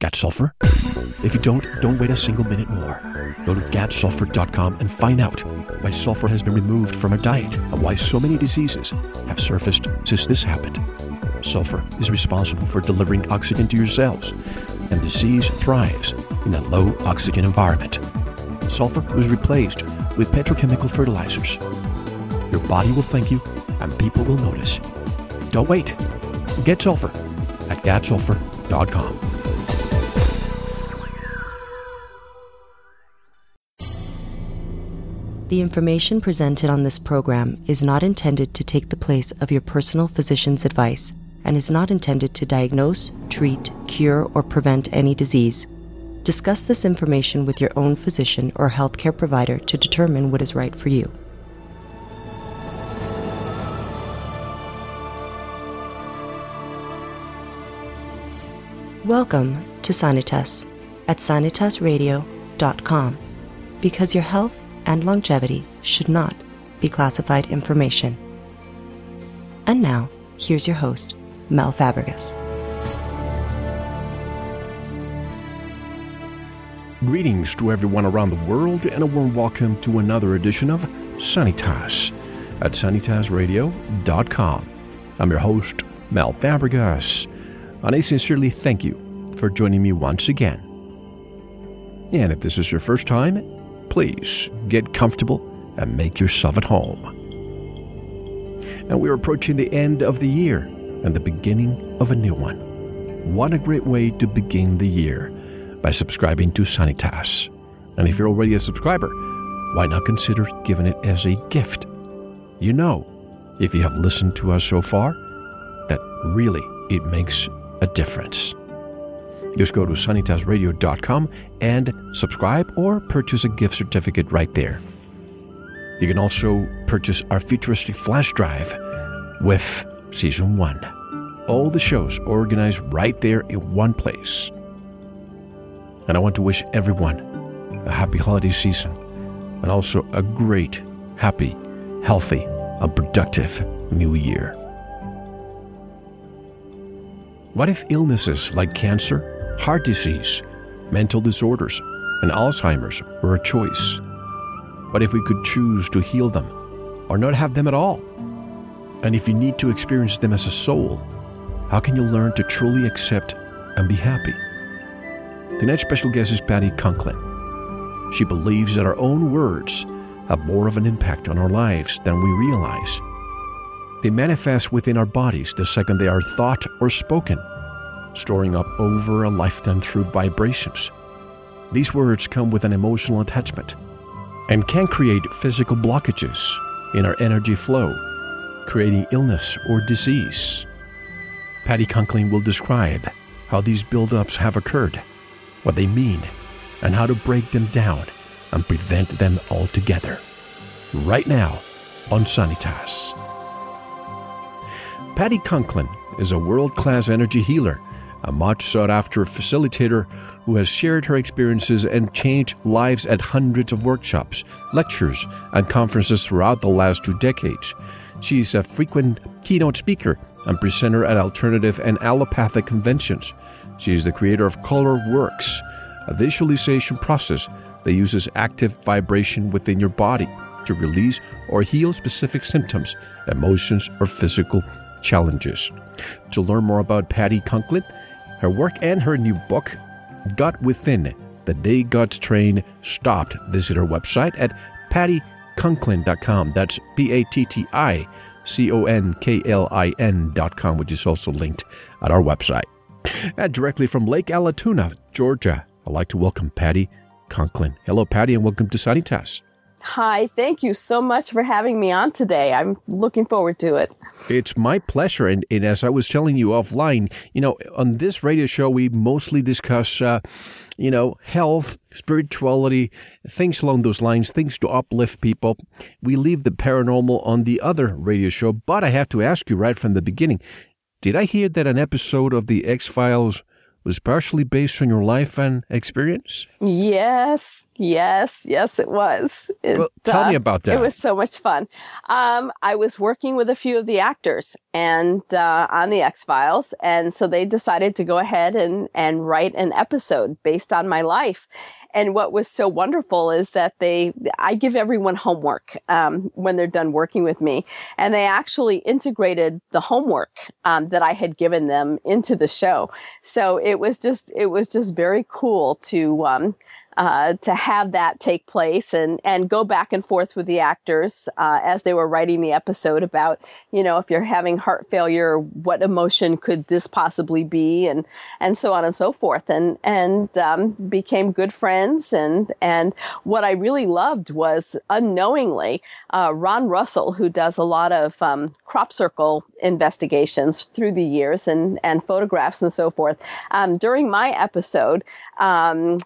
Got sulfur? If you don't, don't wait a single minute more. Go to gotsulfur.com and find out why sulfur has been removed from our diet and why so many diseases have surfaced since this happened. Sulfur is responsible for delivering oxygen to your cells, and disease thrives in a low oxygen environment. Sulfur was replaced with petrochemical fertilizers. Your body will thank you, and people will notice. Don't wait. Get sulfur at gotsulfur.com. The information presented on this program is not intended to take the place of your personal physician's advice and is not intended to diagnose, treat, cure, or prevent any disease. Discuss this information with your own physician or healthcare provider to determine what is right for you. Welcome to Sanitas at sanitasradio.com because your health and longevity should not be classified information. And now, here's your host, Mel Fabregas. Greetings to everyone around the world, and a warm welcome to another edition of Sanitas at sanitasradio.com. I'm your host, Mel Fabregas, and I sincerely thank you for joining me once again. And if this is your first time, please get comfortable and make yourself at home. And we're approaching the end of the year and the beginning of a new one. What a great way to begin the year by subscribing to Sanitas. And if you're already a subscriber, why not consider giving it as a gift? You know, if you have listened to us so far, that really it makes a difference. Just go to sanitasradio.com and subscribe or purchase a gift certificate right there. You can also purchase our futuristic flash drive with Season 1. All the shows organized right there in one place. And I want to wish everyone a happy holiday season and also a great, happy, healthy, and productive new year. What if illnesses like cancer, heart disease, mental disorders, and Alzheimer's were a choice? But if we could choose to heal them or not have them at all? And if you need to experience them as a soul, how can you learn to truly accept and be happy? Tonight's special guest is Patti Conklin. She believes that our own words have more of an impact on our lives than we realize. They manifest within our bodies the second they are thought or spoken, storing up over a lifetime through vibrations. These words come with an emotional attachment and can create physical blockages in our energy flow, creating illness or disease. Patti Conklin will describe how these buildups have occurred, what they mean, and how to break them down and prevent them altogether. Right now on Sanitas. Patti Conklin is a world class energy healer, a much sought after facilitator who has shared her experiences and changed lives at hundreds of workshops, lectures, and conferences throughout the last two decades. She is a frequent keynote speaker and presenter at alternative and allopathic conventions. She is the creator of Color Works, a visualization process that uses active vibration within your body to release or heal specific symptoms, emotions, or physical challenges. To learn more about Patti Conklin, her work, and her new book, God Within The Day God's Train Stopped, visit her website at patticonklin.com. That's P A T T I C O N K L I N.com, which is also linked at our website. And directly from Lake Allatoona, Georgia, I'd like to welcome Patti Conklin. Hello, Patty, and welcome to Sunny Sanitas. Hi, thank you so much for having me on today. I'm looking forward to it. It's my pleasure. And, and as I was telling you offline, you know, on this radio show, we mostly discuss, uh, you know, health, spirituality, things along those lines, things to uplift people. We leave the paranormal on the other radio show. But I have to ask you right from the beginning did I hear that an episode of The X Files was partially based on your life and experience? Yes, yes, yes, it was. It, well, tell uh, me about that. It was so much fun. Um, I was working with a few of the actors and uh, on the X Files, and so they decided to go ahead and and write an episode based on my life. And what was so wonderful is that they, I give everyone homework um, when they're done working with me, and they actually integrated the homework um, that I had given them into the show. So it was just, it was just very cool to um, uh, to have that take place and and go back and forth with the actors uh, as they were writing the episode about you know if you're having heart failure what emotion could this possibly be and and so on and so forth. And and um, became good friends and and what I really loved was unknowingly uh, Ron Russell who does a lot of um, crop circle investigations through the years and and photographs and so forth. Um, during my episode um,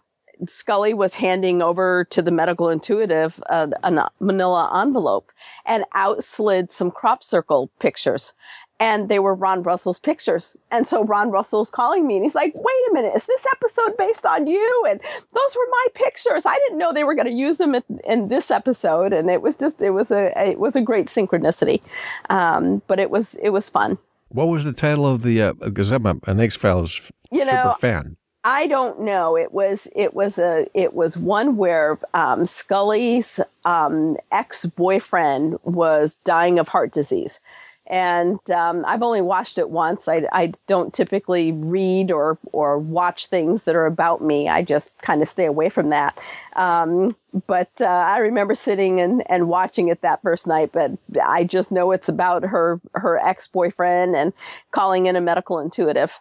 Scully was handing over to the medical intuitive uh, a manila envelope and out slid some crop circle pictures. And they were Ron Russell's pictures. And so Ron Russell's calling me and he's like, wait a minute, is this episode based on you? And those were my pictures. I didn't know they were going to use them in, in, this episode. And it was just, it was a, it was a great synchronicity. Um, but it was, it was fun. What was the title of the, because uh, I'm an X Files super know, fan. I don't know. It was it was a it was one where um, Scully's um, ex boyfriend was dying of heart disease, and um, I've only watched it once. I, I don't typically read or or watch things that are about me. I just kind of stay away from that. Um, but uh, I remember sitting and, and watching it that first night. But I just know it's about her her ex boyfriend and calling in a medical intuitive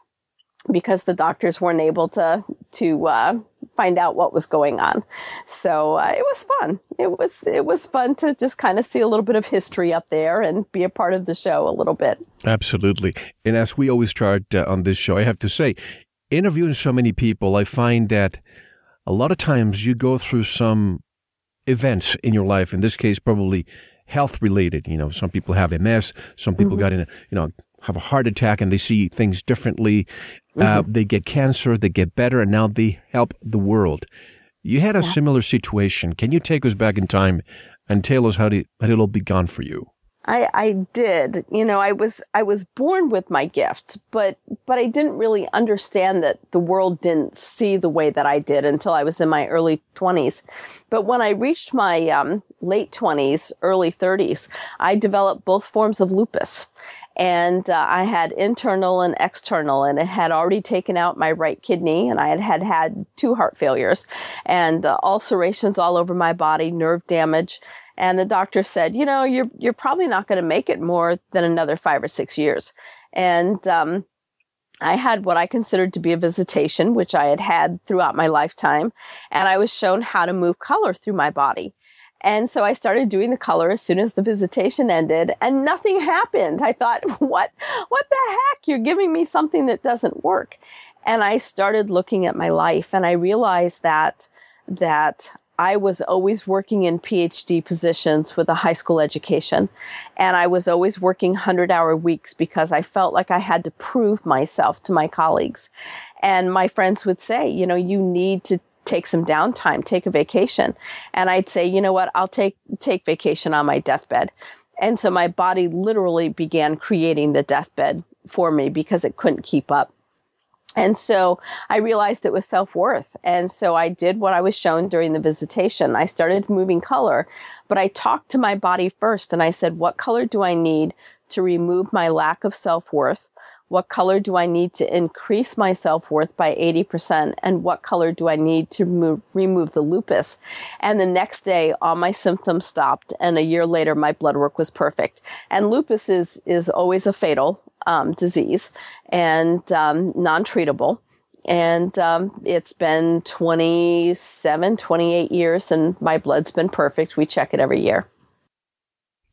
because the doctors weren't able to to uh, find out what was going on. So uh, it was fun. It was it was fun to just kind of see a little bit of history up there and be a part of the show a little bit. Absolutely. And as we always start uh, on this show, I have to say, interviewing so many people, I find that a lot of times you go through some events in your life. In this case, probably health related. You know, some people have MS, some people mm-hmm. got in, a, you know, have a heart attack and they see things differently. Uh, mm-hmm. Uh, they get cancer, they get better, and now they help the world. You had a yeah. similar situation. Can you take us back in time and tell us how, to, how it all began for you? I, I did. You know, I was I was born with my gift, but but I didn't really understand that the world didn't see the way that I did until I was in my early twenties. But when I reached my um, late twenties, early thirties, I developed both forms of lupus, and uh, I had internal and external, and it had already taken out my right kidney, and I had had, had two heart failures, and uh, ulcerations all over my body, nerve damage. And the doctor said, you know, you're you're probably not going to make it more than another five or six years. And um, I had what I considered to be a visitation, which I had had throughout my lifetime, and I was shown how to move color through my body. And so I started doing the color as soon as the visitation ended and nothing happened. I thought, what, what the heck? You're giving me something that doesn't work. And I started looking at my life and I realized that, that I was always working in PhD positions with a high school education. And I was always working 100 hour weeks because I felt like I had to prove myself to my colleagues. And my friends would say, you know, you need to take some downtime, take a vacation. And I'd say, you know what, I'll take, take vacation on my deathbed. And so my body literally began creating the deathbed for me because it couldn't keep up. And so I realized it was self worth. And so I did what I was shown during the visitation. I started moving color, but I talked to my body first and I said, what color do I need to remove my lack of self worth? What color do I need to increase my self worth by 80%? And what color do I need to move, remove the lupus? And the next day, all my symptoms stopped. And a year later, my blood work was perfect. And lupus is, is always a fatal um, disease and um, non treatable. And um, it's been 27, 28 years, and my blood's been perfect. We check it every year.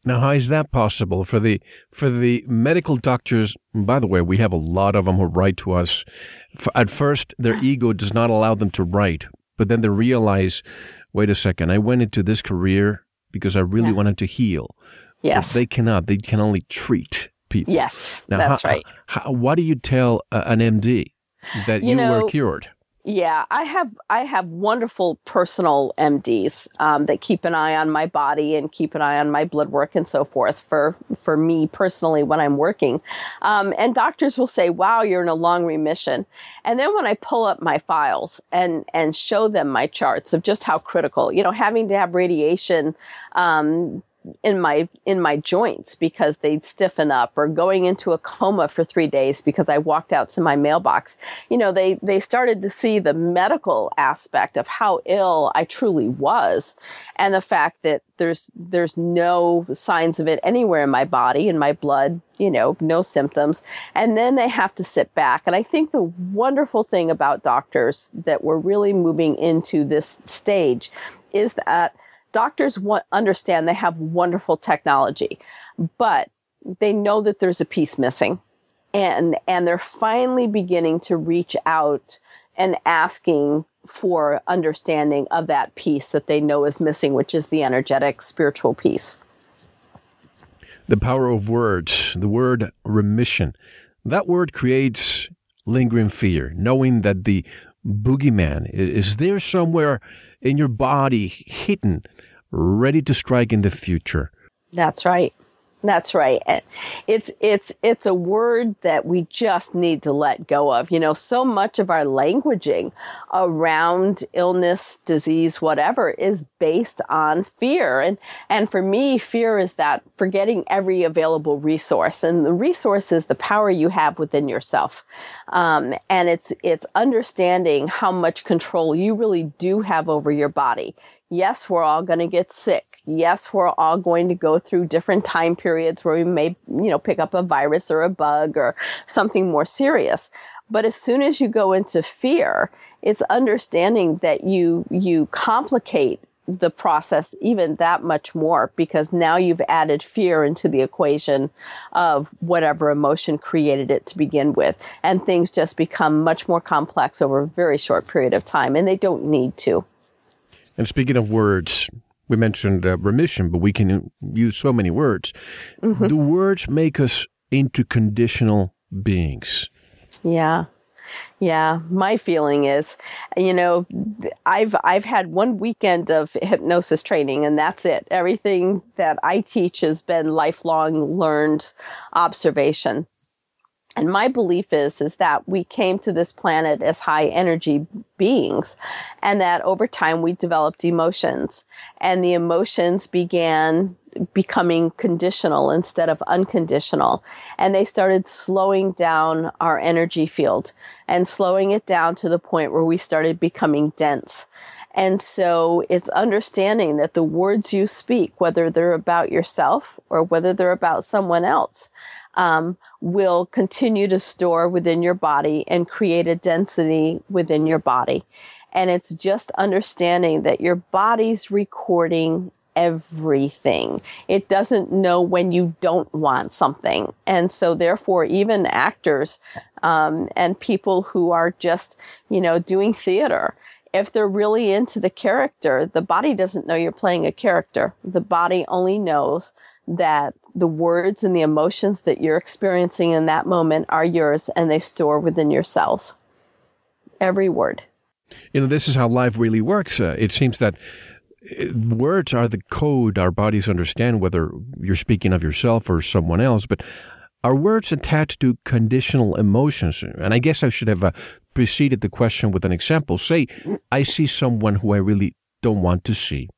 Now, how is that possible for the for the medical doctors? By the way, we have a lot of them who write to us. At first, their ego does not allow them to write, but then they realize, wait a second, I went into this career because I really yeah. wanted to heal. Yes, but they cannot. They can only treat people. Yes, now, that's how, right. How, what do you tell uh, an MD? that you, you know, were cured. Yeah, I have I have wonderful personal MDs um, that keep an eye on my body and keep an eye on my blood work and so forth for for me personally when I'm working. Um, and doctors will say, "Wow, you're in a long remission." And then when I pull up my files and and show them my charts of just how critical, you know, having to have radiation um, in my in my joints because they'd stiffen up or going into a coma for 3 days because I walked out to my mailbox. You know, they they started to see the medical aspect of how ill I truly was and the fact that there's there's no signs of it anywhere in my body in my blood, you know, no symptoms. And then they have to sit back. And I think the wonderful thing about doctors that we're really moving into this stage is that doctors want, understand they have wonderful technology, but they know that there's a piece missing. And, and they're finally beginning to reach out and asking for understanding of that piece that they know is missing, which is the energetic spiritual piece. The power of words, the word remission. That word creates lingering fear, knowing that the boogeyman is there somewhere in your body, hidden, ready to strike in the future. That's right. That's right. It's it's it's a word that we just need to let go of. You know, so much of our languaging around illness, disease, whatever is based on fear. And and for me, fear is that forgetting every available resource. And the resource is the power you have within yourself. Um, and it's it's understanding how much control you really do have over your body yes, we're all going to get sick. Yes, we're all going to go through different time periods where we may, you know, pick up a virus or a bug or something more serious. But as soon as you go into fear, it's understanding that you you complicate the process even that much more because now you've added fear into the equation of whatever emotion created it to begin with and things just become much more complex over a very short period of time and they don't need to and speaking of words, we mentioned uh, remission, but we can use so many words. Mm-hmm. The words make us into conditional beings. Yeah. Yeah, my feeling is, you know, I've I've had one weekend of hypnosis training and that's it. Everything that I teach has been lifelong learned observation. And my belief is, is that we came to this planet as high energy beings and that over time we developed emotions and the emotions began becoming conditional instead of unconditional. And they started slowing down our energy field and slowing it down to the point where we started becoming dense. And so it's understanding that the words you speak, whether they're about yourself or whether they're about someone else, um, will continue to store within your body and create a density within your body. And it's just understanding that your body's recording everything. It doesn't know when you don't want something. And so, therefore, even actors um, and people who are just, you know, doing theater, if they're really into the character, the body doesn't know you're playing a character. The body only knows that the words and the emotions that you're experiencing in that moment are yours and they store within your cells. Every word. You know, this is how life really works. Uh, it seems that uh, words are the code our bodies understand, whether you're speaking of yourself or someone else, but are words attached to conditional emotions? And I guess I should have uh, preceded the question with an example. Say, I see someone who I really don't want to see.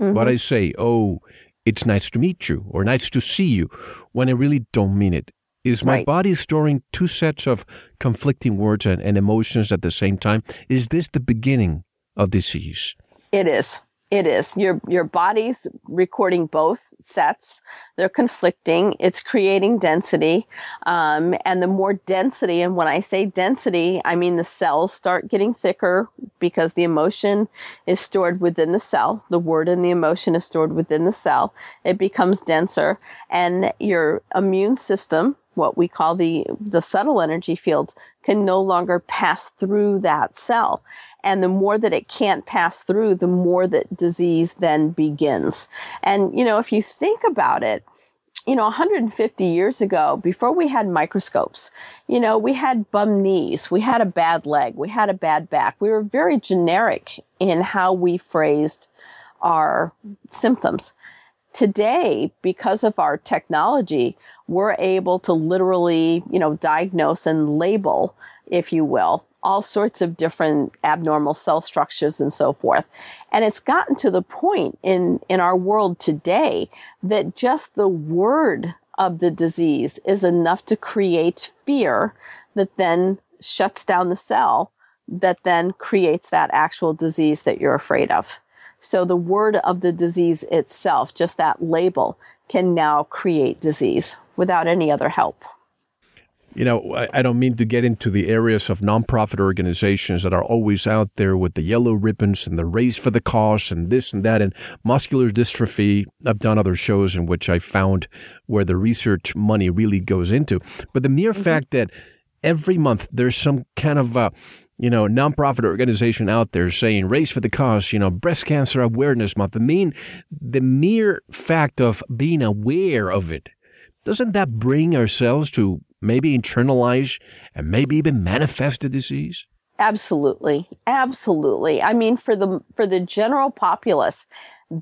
Mm-hmm. But I say, oh, it's nice to meet you or nice to see you when I really don't mean it. Is my right. body storing two sets of conflicting words and, and emotions at the same time? Is this the beginning of disease? It is. It is. Your your body's recording both sets. They're conflicting. It's creating density, um, and the more density. And when I say density, I mean the cells start getting thicker because the emotion is stored within the cell. The word and the emotion is stored within the cell. It becomes denser, and your immune system, what we call the the subtle energy field, can no longer pass through that cell and the more that it can't pass through, the more that disease then begins. And, you know, if you think about it, you know 150 years ago before we had microscopes you know we had bum knees we had a bad leg we had a bad back we were very generic in how we phrased our symptoms today because of our technology we're able to literally you know diagnose and label if you will all sorts of different abnormal cell structures and so forth. And it's gotten to the point in, in our world today that just the word of the disease is enough to create fear that then shuts down the cell that then creates that actual disease that you're afraid of. So the word of the disease itself, just that label, can now create disease without any other help you know, I, I, don't mean to get into the areas of nonprofit organizations that are always out there with the yellow ribbons and the race for the cause and this and that and muscular dystrophy. I've done other shows in which I found where the research money really goes into. But the mere mm-hmm. fact that every month there's some kind of uh, you know, nonprofit organization out there saying race for the cause, you know, breast cancer awareness month. The mean, the mere fact of being aware of it, doesn't that bring ourselves to maybe internalize and maybe even manifest the disease? Absolutely. Absolutely. I mean for the for the general populace,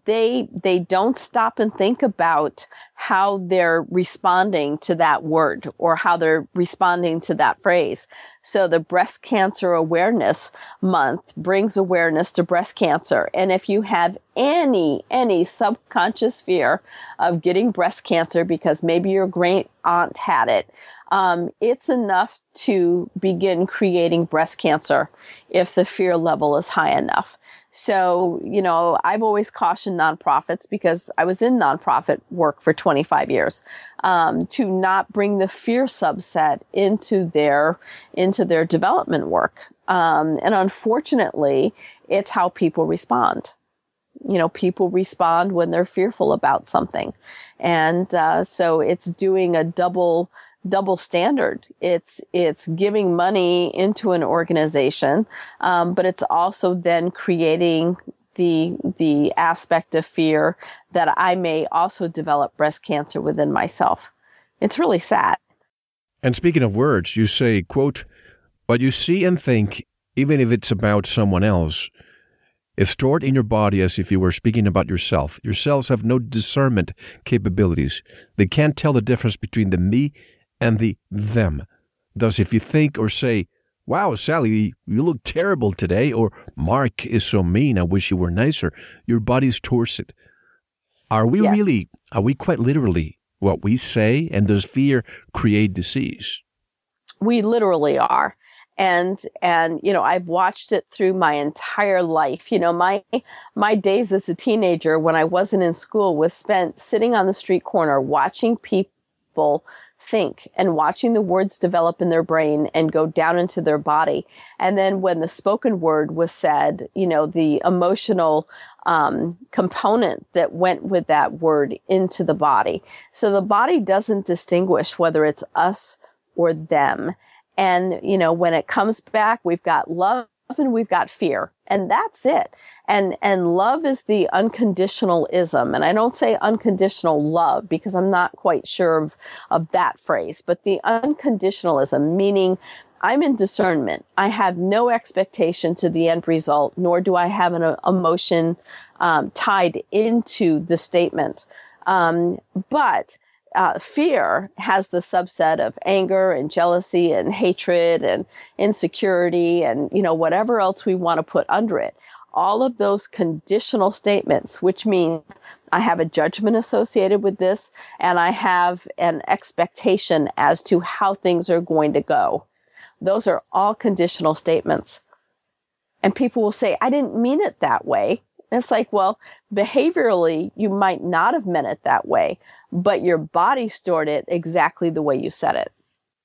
they they don't stop and think about how they're responding to that word or how they're responding to that phrase. So the breast cancer awareness month brings awareness to breast cancer. And if you have any any subconscious fear of getting breast cancer because maybe your great aunt had it, um, it's enough to begin creating breast cancer if the fear level is high enough. So, you know, I've always cautioned nonprofits because I was in nonprofit work for 25 years um, to not bring the fear subset into their into their development work. Um, and unfortunately, it's how people respond. You know, people respond when they're fearful about something, and uh, so it's doing a double double standard. It's it's giving money into an organization, um, but it's also then creating the the aspect of fear that I may also develop breast cancer within myself. It's really sad. And speaking of words, you say, quote, what you see and think, even if it's about someone else, is stored in your body as if you were speaking about yourself. Your cells have no discernment capabilities. They can't tell the difference between the me and the them. Thus, if you think or say, Wow, Sally, you look terrible today, or Mark is so mean, I wish he were nicer, your body's it. Are we yes. really, are we quite literally what we say? And does fear create disease? We literally are. And, and, you know, I've watched it through my entire life. You know, my, my days as a teenager when I wasn't in school was spent sitting on the street corner watching people think and watching the words develop in their brain and go down into their body. And then when the spoken word was said, you know, the emotional um, component that went with that word into the body. So the body doesn't distinguish whether it's us or them. And, you know, when it comes back, we've got love and we've got fear and that's it. And and love is the unconditionalism and i don't say unconditional love because i'm not quite sure of, of that phrase but the unconditionalism meaning i'm in discernment. I have no expectation to the end result nor do i have an emotion um, tied into the statement. Um, but uh, fear has the subset of anger and jealousy and hatred and insecurity and you know whatever else we want to put under it. All of those conditional statements which means i have a judgment associated with this and i have an expectation as to how things are going to go. Those are all conditional statements. And people will say i didn't mean it that way. And it's like well behaviorally you might not have meant it that way but your body stored it exactly the way you said it.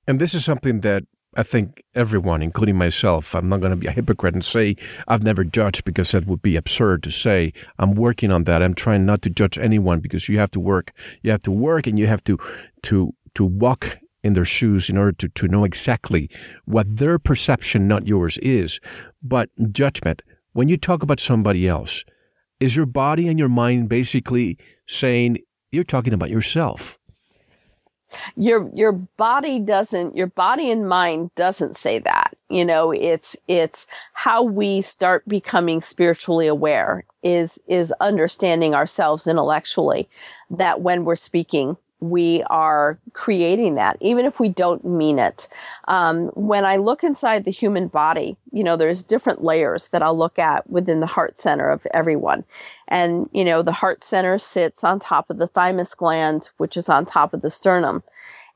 And this is something that I think everyone, including myself, I'm not going to be a hypocrite and say I've never judged because that would be absurd to say. I'm working on that. I'm trying not to judge anyone because you have to work. You have to work and you have to to to walk in their shoes in order to, to know exactly what their perception, not yours, is. But judgment, when you talk about somebody else, is your body and your mind basically saying you're talking about yourself. your your body doesn't your body and mind doesn't say that you know it's it's how we start becoming spiritually aware is is understanding ourselves intellectually that when we're speaking we are creating that, even if we don't mean it. Um, when I look inside the human body, you know, there's different layers that I'll look at within the heart center of everyone. And, you know, the heart center sits on top of the thymus gland, which is on top of the sternum.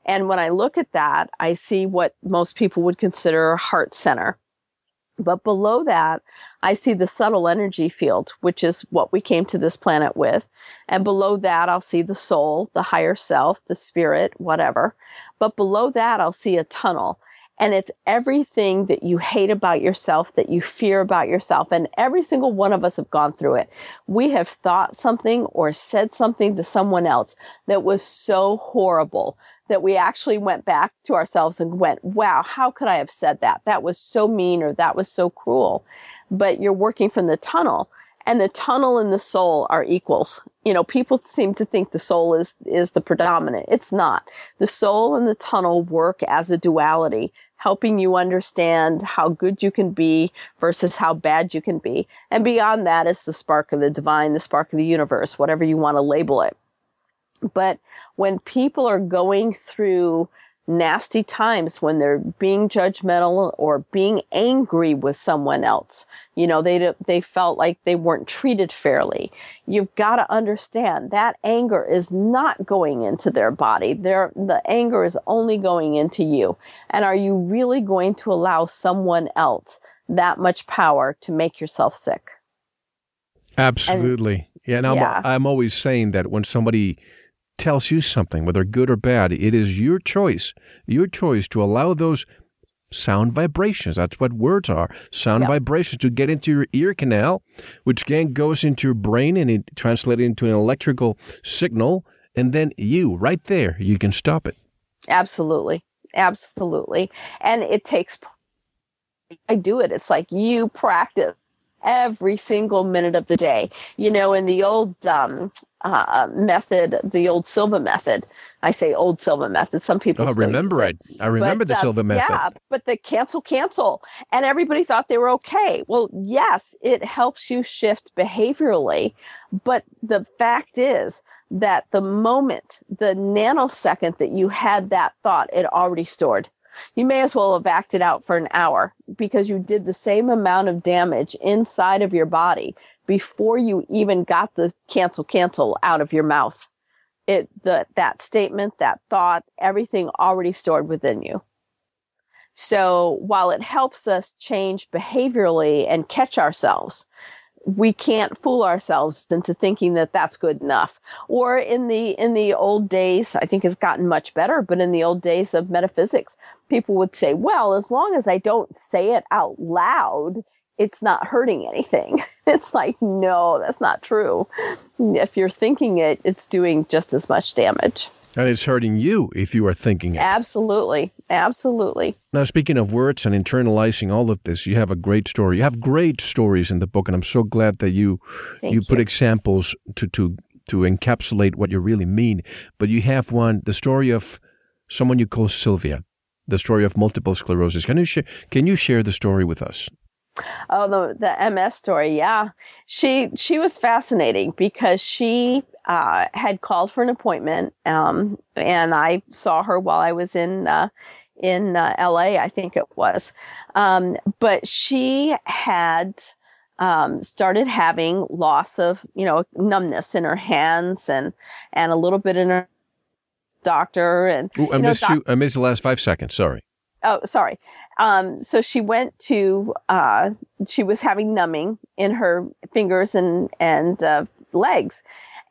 And when I look at that, I see what most people would consider a heart center. But below that, I see the subtle energy field, which is what we came to this planet with. And below that, I'll see the soul, the higher self, the spirit, whatever. But below that, I'll see a tunnel. And it's everything that you hate about yourself, that you fear about yourself. And every single one of us have gone through it. We have thought something or said something to someone else that was so horrible that we actually went back to ourselves and went, wow, how could I have said that? That was so mean or that was so cruel. But you're working from the tunnel and the tunnel and the soul are equals. You know, people seem to think the soul is, is the predominant. It's not. The soul and the tunnel work as a duality, helping you understand how good you can be versus how bad you can be. And beyond that is the spark of the divine, the spark of the universe, whatever you want to label it. But when people are going through nasty times when they're being judgmental or being angry with someone else. You know, they they felt like they weren't treated fairly. You've got to understand that anger is not going into their body. Their the anger is only going into you. And are you really going to allow someone else that much power to make yourself sick? Absolutely. And, yeah, and I'm, yeah. I'm always saying that when somebody tells you something, whether good or bad, it is your choice, your choice to allow those sound vibrations. That's what words are. Sound yep. vibrations to get into your ear canal, which then goes into your brain and it translates into an electrical signal. And then you, right there, you can stop it. Absolutely. Absolutely. And it takes, I do it. It's like you practice every single minute of the day. You know, in the old um, uh, method, the old Silva method. I say old Silva method. Some people. Oh, remember it. I remember but, the uh, Silva method. Yeah, but the cancel, cancel, and everybody thought they were okay. Well, yes, it helps you shift behaviorally, but the fact is that the moment, the nanosecond that you had that thought, it already stored you may as well have acted out for an hour because you did the same amount of damage inside of your body before you even got the cancel cancel out of your mouth. It the that statement, that thought, everything already stored within you. So while it helps us change behaviorally and catch ourselves, we can't fool ourselves into thinking that that's good enough or in the in the old days i think it's gotten much better but in the old days of metaphysics people would say well as long as i don't say it out loud it's not hurting anything it's like no that's not true if you're thinking it it's doing just as much damage and it's hurting you if you are thinking it. Absolutely. Absolutely. Now, speaking of words and internalizing all of this, you have a great story. You have great stories in the book, and I'm so glad that you you, you put examples to, to to encapsulate what you really mean. But you have one, the story of someone you call Sylvia, the story of multiple sclerosis. Can you share can you share the story with us? Oh, the the MS story, yeah. She she was fascinating because she uh, had called for an appointment, um, and I saw her while I was in uh, in uh, L.A. I think it was, um, but she had um, started having loss of you know numbness in her hands and and a little bit in her doctor and Ooh, I you know, missed doc- you. I missed the last five seconds. Sorry. Oh, sorry. Um, so she went to, uh, she was having numbing in her fingers and, and, uh, legs.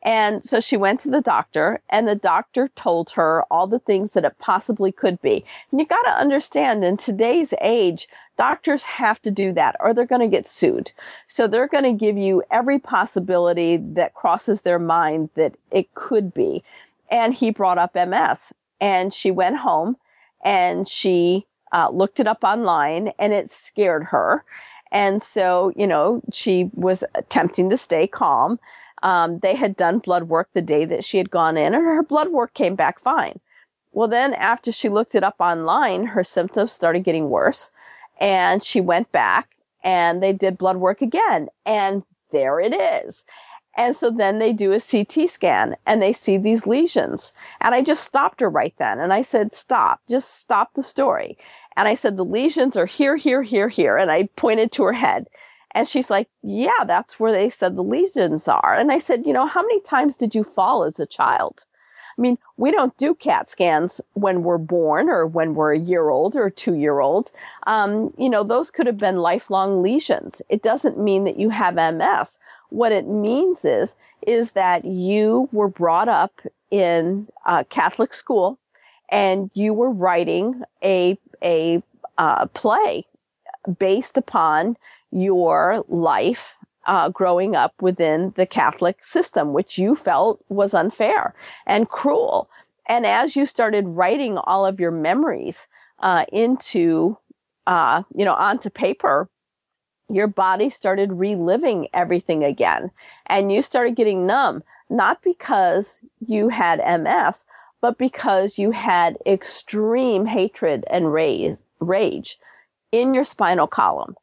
And so she went to the doctor, and the doctor told her all the things that it possibly could be. And you got to understand in today's age, doctors have to do that or they're going to get sued. So they're going to give you every possibility that crosses their mind that it could be. And he brought up MS, and she went home and she uh, looked it up online and it scared her. And so, you know, she was attempting to stay calm. Um, they had done blood work the day that she had gone in, and her blood work came back fine. Well, then after she looked it up online, her symptoms started getting worse. And she went back and they did blood work again. And there it is. And so then they do a CT scan and they see these lesions. And I just stopped her right then. And I said, stop, just stop the story. And I said, the lesions are here, here, here, here. And I pointed to her head. And she's like, yeah, that's where they said the lesions are. And I said, you know, how many times did you fall as a child? I mean, we don't do CAT scans when we're born or when we're a year old or two year old. Um, you know, those could have been lifelong lesions. It doesn't mean that you have MS. What it means is, is that you were brought up in a Catholic school and you were writing a, a uh, play based upon your life uh, growing up within the Catholic system, which you felt was unfair and cruel. And as you started writing all of your memories uh, into, uh, you know, onto paper, your body started reliving everything again. And you started getting numb, not because you had MS, but because you had extreme hatred and rage, rage in your spinal column.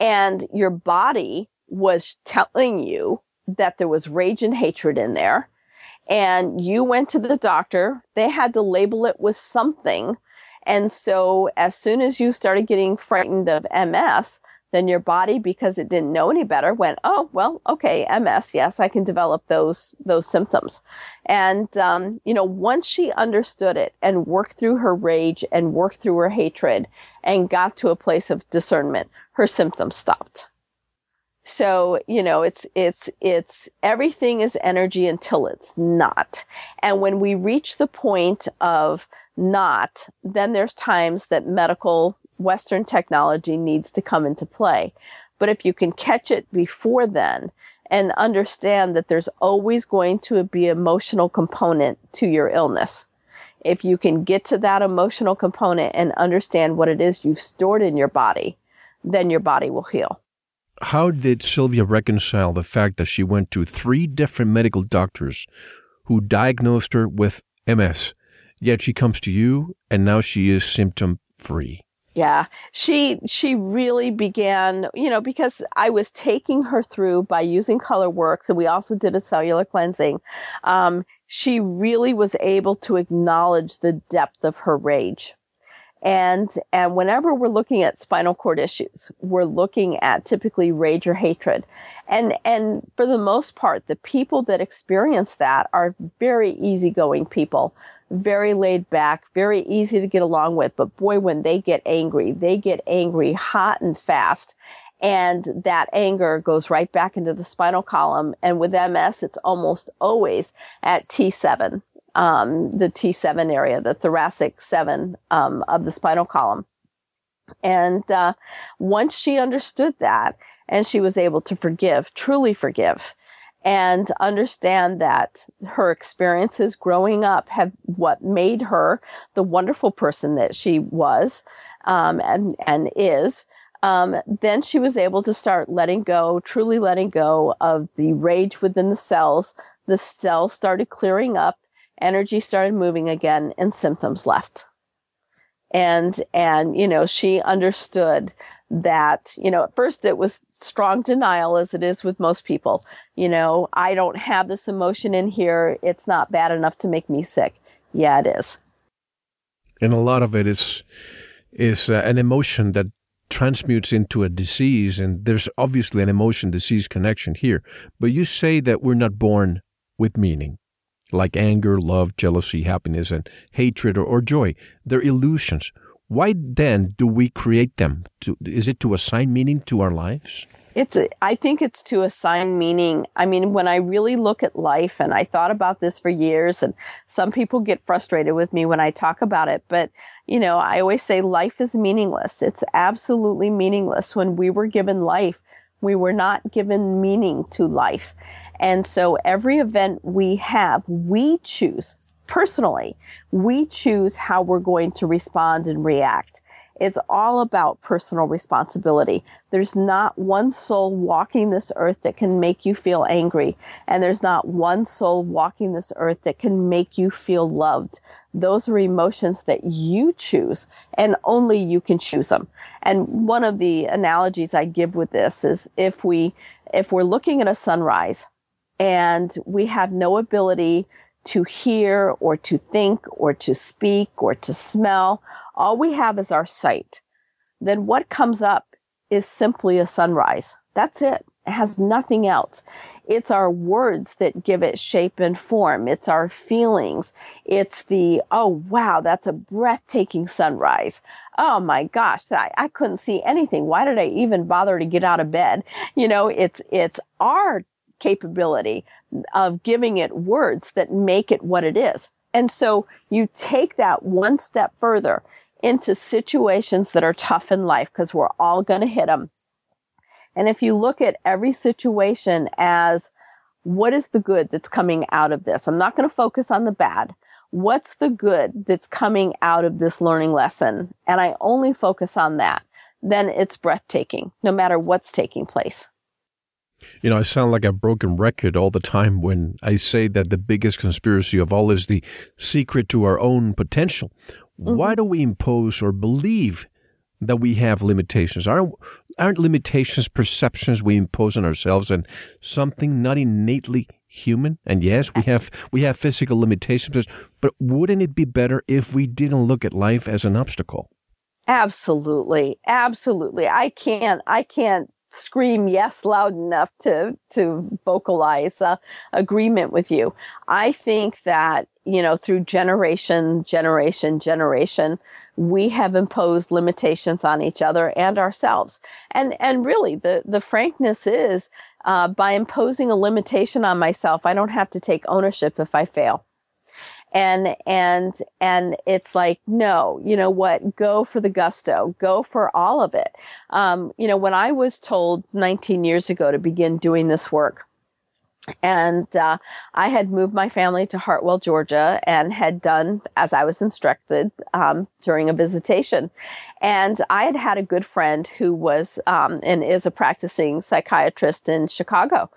And your body was telling you that there was rage and hatred in there. And you went to the doctor, they had to label it with something. And so, as soon as you started getting frightened of MS, then your body, because it didn't know any better, went, "Oh, well, okay, MS. Yes, I can develop those those symptoms." And um, you know, once she understood it and worked through her rage and worked through her hatred and got to a place of discernment, her symptoms stopped. So, you know, it's, it's, it's everything is energy until it's not. And when we reach the point of not, then there's times that medical Western technology needs to come into play. But if you can catch it before then and understand that there's always going to be emotional component to your illness. If you can get to that emotional component and understand what it is you've stored in your body, then your body will heal how did Sylvia reconcile the fact that she went to three different medical doctors who diagnosed her with MS, yet she comes to you and now she is symptom free? Yeah, she she really began, you know, because I was taking her through by using ColorWorks, and we also did a cellular cleansing. Um, she really was able to acknowledge the depth of her rage and, and whenever we're looking at spinal cord issues, we're looking at typically rage or hatred. And, and for the most part, the people that experience that are very easygoing people, very laid back, very easy to get along with. But boy, when they get angry, they get angry hot and fast. And that anger goes right back into the spinal column. And with MS, it's almost always at T7 um, the T7 area, the thoracic seven um, of the spinal column. And uh, once she understood that and she was able to forgive, truly forgive, and understand that her experiences growing up have what made her the wonderful person that she was um, and, and is. Um, then she was able to start letting go, truly letting go of the rage within the cells. The cells started clearing up energy started moving again and symptoms left. And, and, you know, she understood that, you know, at first it was strong denial as it is with most people. You know, I don't have this emotion in here. It's not bad enough to make me sick. Yeah, it is. And a lot of it is, is uh, an emotion that transmutes into a disease. And there's obviously an emotion disease connection here. But you say that we're not born with meaning like anger, love, jealousy, happiness, and hatred or, or joy. They're illusions. Why then do we create them? To, is it to assign meaning to our lives? It's, I think it's to assign meaning. I mean, when I really look at life, and I thought about this for years, and some people get frustrated with me when I talk about it, but you know, I always say life is meaningless. It's absolutely meaningless. When we were given life, we were not given meaning to life. And so every event we have, we choose personally, we choose how we're going to respond and react. It's all about personal responsibility. There's not one soul walking this earth that can make you feel angry. And there's not one soul walking this earth that can make you feel loved. Those are emotions that you choose and only you can choose them. And one of the analogies I give with this is if we, if we're looking at a sunrise and we have no ability to hear or to think or to speak or to smell all we have is our sight, then what comes up is simply a sunrise. That's it. It has nothing else. It's our words that give it shape and form. It's our feelings. It's the, oh, wow, that's a breathtaking sunrise. Oh my gosh, I, I couldn't see anything. Why did I even bother to get out of bed? You know, it's, it's our capability of giving it words that make it what it is. And so you take that one step further into situations that are tough in life because we're all going to hit them. And if you look at every situation as what is the good that's coming out of this? I'm not going to focus on the bad. What's the good that's coming out of this learning lesson? And I only focus on that. Then it's breathtaking, no matter what's taking place. You know, I sound like a broken record all the time when I say that the biggest conspiracy of all is the secret to our own potential. Mm-hmm. Why do we impose or believe that we have limitations? Aren't, aren't limitations perceptions we impose on ourselves and something not innately human? And yes, we have we have physical limitations, but wouldn't it be better if we didn't look at life as an obstacle? Absolutely. Absolutely. I can't I can't scream yes loud enough to to vocalize agreement with you. I think that, you know, through generation, generation, generation, we have imposed limitations on each other and ourselves. And and really the the frankness is uh, by imposing a limitation on myself, I don't have to take ownership if I fail and and and it's like no you know what? Go for the gusto. Go for all of it. Um, you know when i was told 19 years ago to begin doing this work and uh, I had moved my family to Hartwell, Georgia, and had done as I was instructed um, during a visitation. And I had had a good friend who was um, and is a practicing psychiatrist in Chicago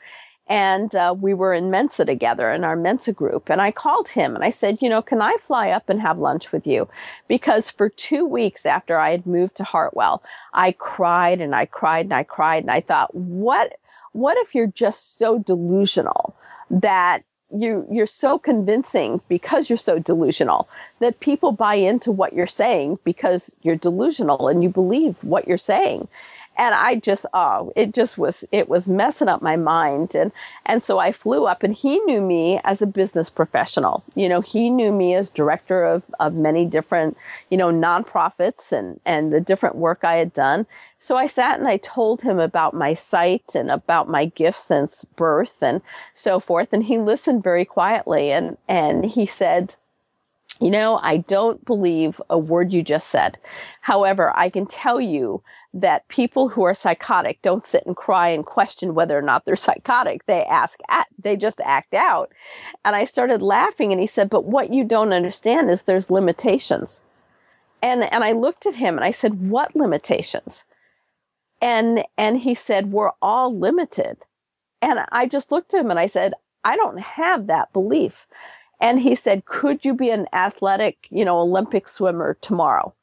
and uh, we were in Mensa together in our Mensa group. And I called him and I said, you know, can I fly up and have lunch with you? Because for two weeks after I had moved to Hartwell, I cried and I cried and I cried. And I thought, what, what if you're just so delusional that you you're so convincing because you're so delusional that people buy into what you're saying because you're delusional and you believe what you're saying and I just oh it just was it was messing up my mind. And and so I flew up and he knew me as a business professional. You know he knew me as director of of many different you know nonprofits and and the different work I had done. So I sat and I told him about my sight and about my gifts since birth and so forth. And he listened very quietly. And and he said you know, I don't believe a word you just said. However, I can tell you that people who are psychotic don't sit and cry and question whether or not they're psychotic. They ask, they just act out. And I started laughing and he said, but what you don't understand is there's limitations. And, and I looked at him and I said, what limitations? And, and he said, we're all limited. And I just looked at him and I said, I don't have that belief. And he said, could you be an athletic, you know, Olympic swimmer tomorrow?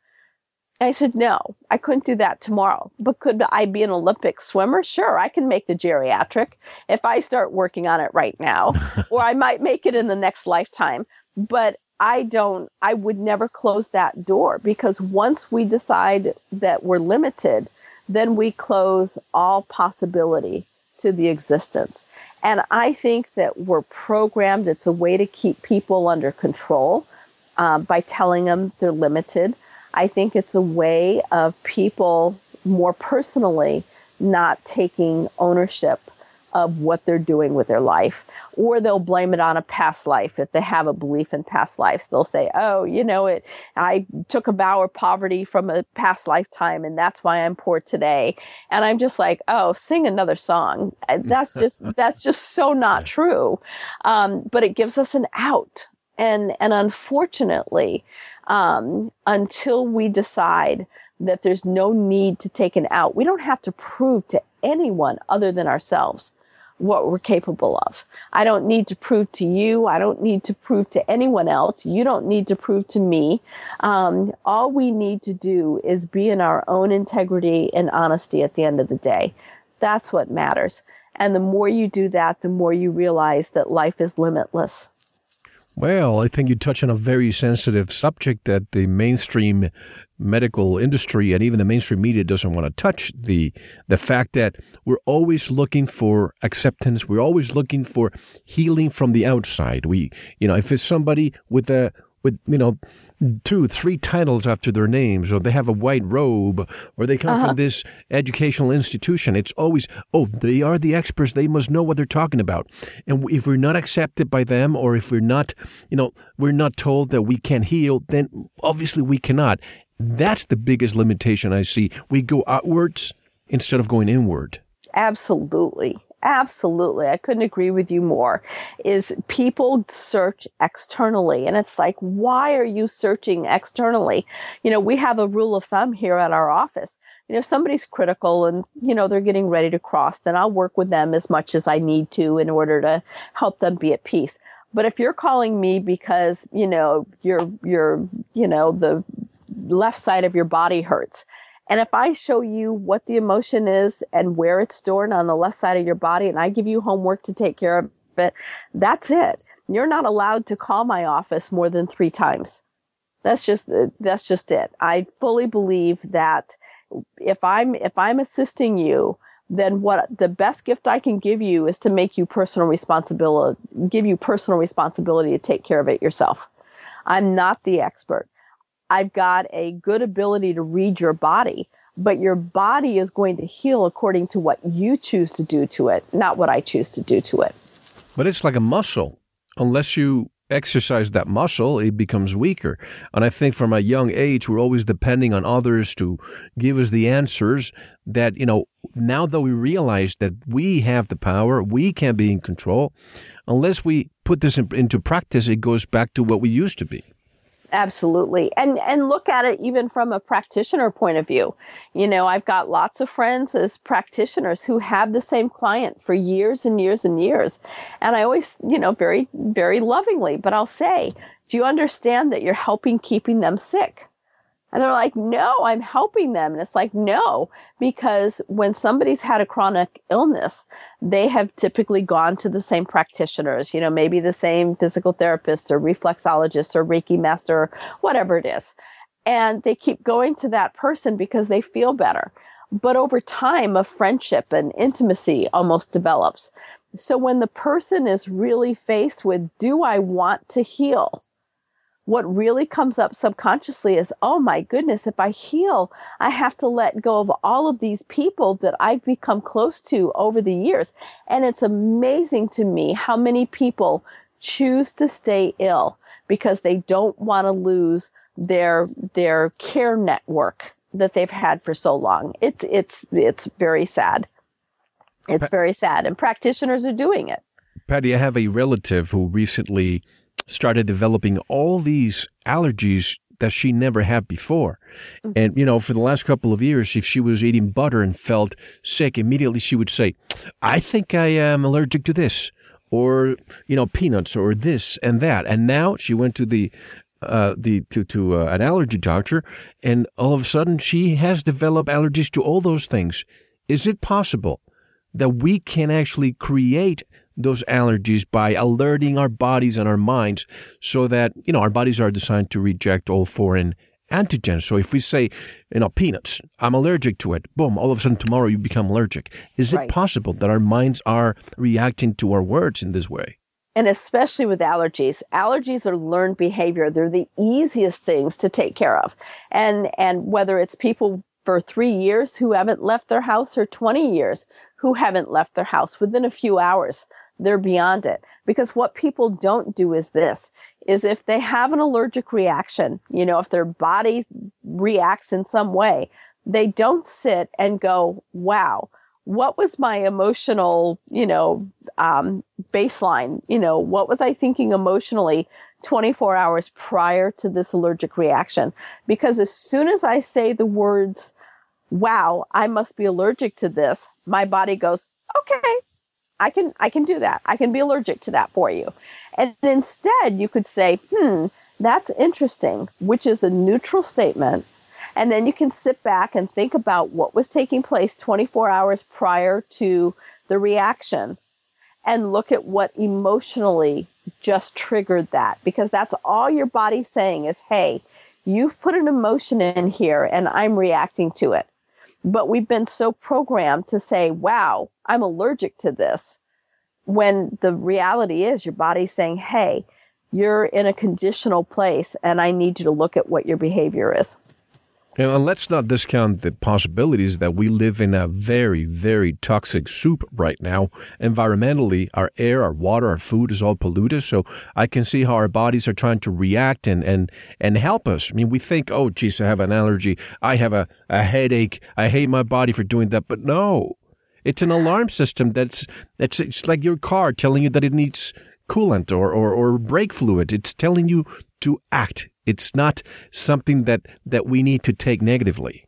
I said, no, I couldn't do that tomorrow. But could I be an Olympic swimmer? Sure, I can make the geriatric if I start working on it right now, or I might make it in the next lifetime. But I don't, I would never close that door because once we decide that we're limited, then we close all possibility to the existence. And I think that we're programmed, it's a way to keep people under control uh, by telling them they're limited I think it's a way of people more personally not taking ownership of what they're doing with their life. Or they'll blame it on a past life if they have a belief in past lives. They'll say, "Oh, you know it. I took a vow of poverty from a past lifetime, and that's why I'm poor today." And I'm just like, "Oh, sing another song." That's just that's just so not true. Um, but it gives us an out, and and unfortunately, um, until we decide that there's no need to take an out. We don't have to prove to anyone other than ourselves what we're capable of. I don't need to prove to you. I don't need to prove to anyone else. You don't need to prove to me. Um, all we need to do is be in our own integrity and honesty at the end of the day. That's what matters. And the more you do that, the more you realize that life is limitless. Well, I think you touch on a very sensitive subject that the mainstream medical industry and even the mainstream media doesn't want to touch the the fact that we're always looking for acceptance. We're always looking for healing from the outside. We you know if it's somebody with a with you know two, three titles after their names, or they have a white robe, or they come uh-huh. from this educational institution. It's always, oh, they are the experts. They must know what they're talking about. And if we're not accepted by them, or if we're not, you know, we're not told that we can heal, then obviously we cannot. That's the biggest limitation I see. We go outwards instead of going inward. Absolutely. Absolutely. I couldn't agree with you more. Is people search externally. And it's like, why are you searching externally? You know, we have a rule of thumb here at our office. You know, if somebody's critical and, you know, they're getting ready to cross, then I'll work with them as much as I need to in order to help them be at peace. But if you're calling me because, you know, your, your, you know, the left side of your body hurts, and if I show you what the emotion is and where it's stored on the left side of your body, and I give you homework to take care of it, that's it. You're not allowed to call my office more than three times. That's just that's just it. I fully believe that if I'm if I'm assisting you, then what the best gift I can give you is to make you personal responsibility, give you personal responsibility to take care of it yourself. I'm not the expert. I've got a good ability to read your body, but your body is going to heal according to what you choose to do to it, not what I choose to do to it. But it's like a muscle. Unless you exercise that muscle, it becomes weaker. And I think from a young age, we're always depending on others to give us the answers that, you know, now that we realize that we have the power, we can be in control, unless we put this in, into practice, it goes back to what we used to be. Absolutely. And and look at it even from a practitioner point of view. You know, I've got lots of friends as practitioners who have the same client for years and years and years. And I always, you know, very very lovingly, but I'll say, "Do you understand that you're helping keeping them sick?" And they're like, no, I'm helping them. And it's like, no, because when somebody's had a chronic illness, they have typically gone to the same practitioners, you know, maybe the same physical therapist or reflexologist or Reiki master, whatever it is. And they keep going to that person because they feel better. But over time, a friendship and intimacy almost develops. So when the person is really faced with, do I want to heal? What really comes up subconsciously is, oh my goodness, if I heal, I have to let go of all of these people that I've become close to over the years. And it's amazing to me how many people choose to stay ill because they don't want to lose their, their care network that they've had for so long. It's, it's, it's very sad. It's very sad. And practitioners are doing it. Patti, I have a relative who recently started developing all these allergies that she never had before. And, you know, for the last couple of years, if she was eating butter and felt sick, immediately she would say, I think I am allergic to this, or, you know, peanuts, or this and that. And now she went to the uh, the to to uh, an allergy doctor, and all of a sudden she has developed allergies to all those things. Is it possible that we can actually create those allergies by alerting our bodies and our minds so that, you know, our bodies are designed to reject all foreign antigens. So if we say, you know, peanuts, I'm allergic to it, boom, all of a sudden tomorrow you become allergic. Is right. it possible that our minds are reacting to our words in this way? And especially with allergies, allergies are learned behavior. They're the easiest things to take care of. And and whether it's people for 3 years who haven't left their house or 20 years who haven't left their house within a few hours they're beyond it. Because what people don't do is this is if they have an allergic reaction, you know, if their body reacts in some way, they don't sit and go, wow, what was my emotional, you know, um, baseline? You know, what was I thinking emotionally 24 hours prior to this allergic reaction. Because as soon as I say the words, wow, I must be allergic to this, my body goes, okay, I can, I can do that. I can be allergic to that for you. And instead you could say, hmm, that's interesting, which is a neutral statement. And then you can sit back and think about what was taking place 24 hours prior to the reaction and look at what emotionally just triggered that because that's all your body's saying is, hey, you've put an emotion in here and I'm reacting to it. But we've been so programmed to say, wow, I'm allergic to this. When the reality is your body's saying, hey, you're in a conditional place and I need you to look at what your behavior is. And uh, let's not discount the possibilities that we live in a very, very toxic soup right now. Environmentally, our air, our water, our food is all polluted. So I can see how our bodies are trying to react and, and, and help us. I mean, we think, oh, geez, I have an allergy. I have a, a headache. I hate my body for doing that. But no, it's an alarm system that's, that's it's like your car telling you that it needs coolant or, or, or brake fluid. It's telling you to act. It's not something that, that we need to take negatively.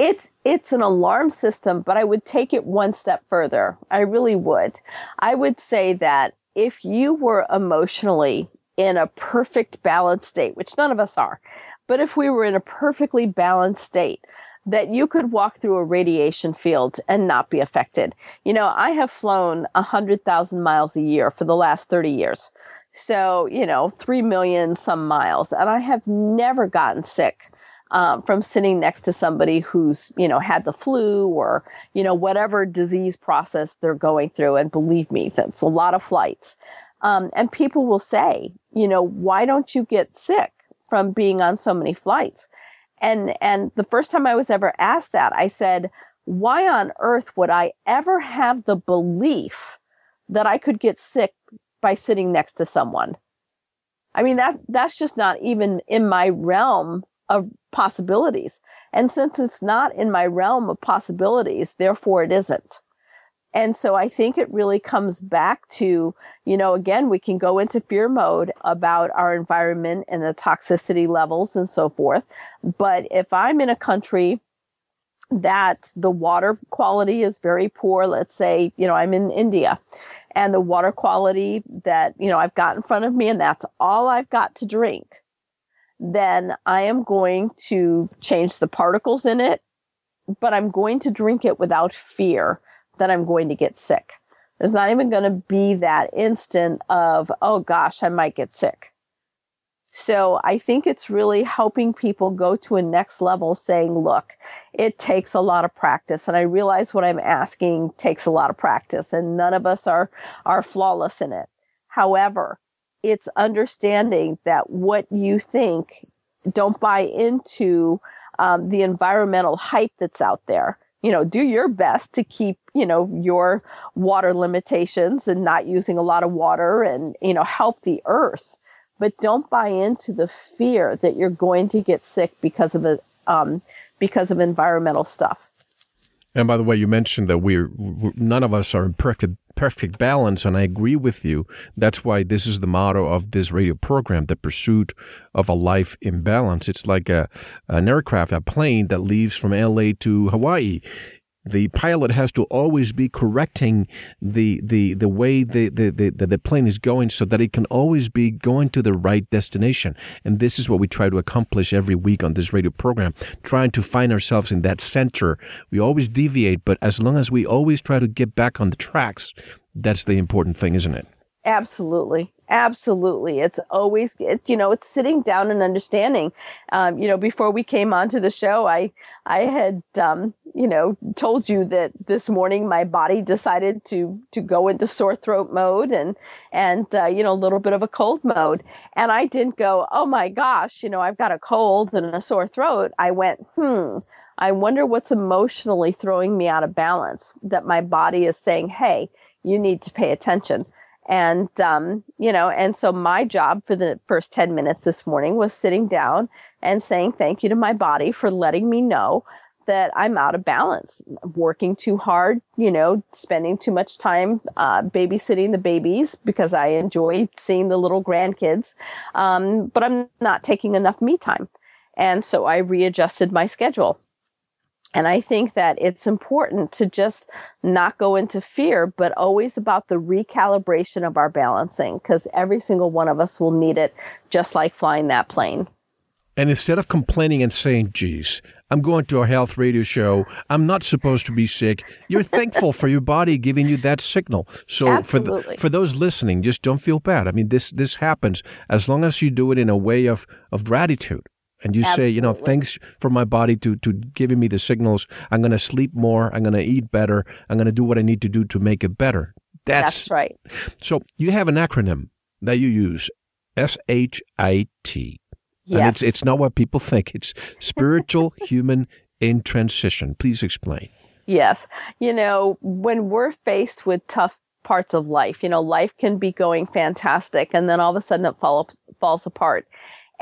It's it's an alarm system, but I would take it one step further. I really would. I would say that if you were emotionally in a perfect balanced state, which none of us are, but if we were in a perfectly balanced state, that you could walk through a radiation field and not be affected. You know, I have flown 100,000 miles a year for the last 30 years. So, you know, 3 million some miles. And I have never gotten sick. Um, from sitting next to somebody who's you know had the flu or you know whatever disease process they're going through and believe me that's a lot of flights um, and people will say you know why don't you get sick from being on so many flights and and the first time I was ever asked that, I said, "Why on earth would I ever have the belief that I could get sick by sitting next to someone?" I mean, that's that's just not even in my realm of possibilities. And since it's not in my realm of possibilities, therefore it isn't. And so I think it really comes back to, you know, again, we can go into fear mode about our environment and the toxicity levels and so forth. But if I'm in a country that the water quality is very poor, let's say, you know, I'm in India and the water quality that, you know, I've got in front of me and that's all I've got to drink, then I am going to change the particles in it, but I'm going to drink it without fear that I'm going to get sick. There's not even going to be that instant of, oh gosh, I might get sick. So I think it's really helping people go to a next level saying, look, it takes a lot of practice. And I realize what I'm asking takes a lot of practice and none of us are, are flawless in it. However, it's understanding that what you think, don't buy into um, the environmental hype that's out there you know, do your best to keep, you know, your water limitations and not using a lot of water and, you know, help the earth. But don't buy into the fear that you're going to get sick because of a, um, because of environmental stuff. And by the way, you mentioned that we're none of us are in perfect perfect balance, and I agree with you. That's why this is the motto of this radio program: the pursuit of a life in balance. It's like a an aircraft, a plane that leaves from L.A. to Hawaii the pilot has to always be correcting the the the way the, the the, the plane is going so that it can always be going to the right destination. And this is what we try to accomplish every week on this radio program trying to find ourselves in that center. We always deviate but as long as we always try to get back on the tracks that's the important thing isn't it Absolutely. Absolutely. It's always, it, you know, it's sitting down and understanding. Um, you know, before we came onto the show, I, I had, um, you know, told you that this morning my body decided to, to go into sore throat mode and, and, uh, you know, a little bit of a cold mode. And I didn't go, oh my gosh, you know, I've got a cold and a sore throat. I went, hmm, I wonder what's emotionally throwing me out of balance that my body is saying, hey, you need to pay attention. And, um, you know, and so my job for the first 10 minutes this morning was sitting down and saying thank you to my body for letting me know that I'm out of balance, working too hard, you know, spending too much time uh, babysitting the babies because I enjoy seeing the little grandkids, um, but I'm not taking enough me time. And so I readjusted my schedule. And I think that it's important to just not go into fear, but always about the recalibration of our balancing because every single one of us will need it, just like flying that plane. And instead of complaining and saying, geez, I'm going to a health radio show, I'm not supposed to be sick, you're thankful for your body giving you that signal. So Absolutely. for the, for those listening, just don't feel bad. I mean, this this happens as long as you do it in a way of, of gratitude. And you Absolutely. say, you know, thanks for my body to, to giving me the signals. I'm going to sleep more. I'm going to eat better. I'm going to do what I need to do to make it better. That's, That's right. So you have an acronym that you use, S H I T. Yes. And it's it's not what people think. It's spiritual human in transition. Please explain. Yes. You know, when we're faced with tough parts of life, you know, life can be going fantastic and then all of a sudden it fall, falls apart.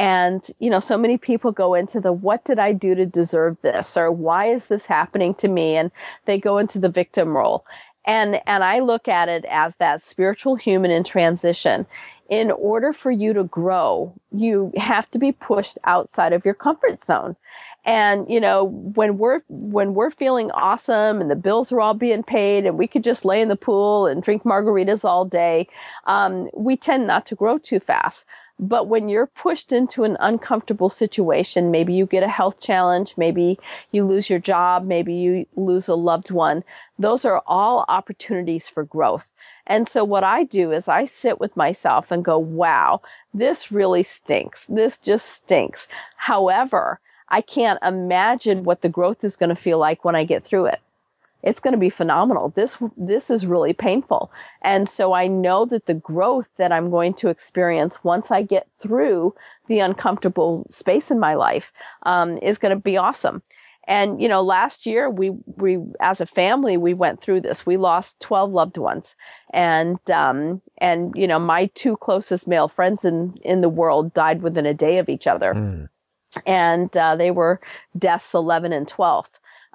And, you know, so many people go into the what did I do to deserve this? Or why is this happening to me? And they go into the victim role. And and I look at it as that spiritual human in transition. In order for you to grow, you have to be pushed outside of your comfort zone. And you know, when we're when we're feeling awesome and the bills are all being paid and we could just lay in the pool and drink margaritas all day, um, we tend not to grow too fast. But when you're pushed into an uncomfortable situation, maybe you get a health challenge, maybe you lose your job, maybe you lose a loved one, those are all opportunities for growth. And so what I do is I sit with myself and go, wow, this really stinks. This just stinks. However, I can't imagine what the growth is going to feel like when I get through it it's going to be phenomenal. This this is really painful. And so I know that the growth that I'm going to experience once I get through the uncomfortable space in my life um, is going to be awesome. And you know, last year we we as a family we went through this. We lost 12 loved ones, and um, and you know, my two closest male friends in in the world died within a day of each other, Mm. and uh, they were deaths 11 and 12.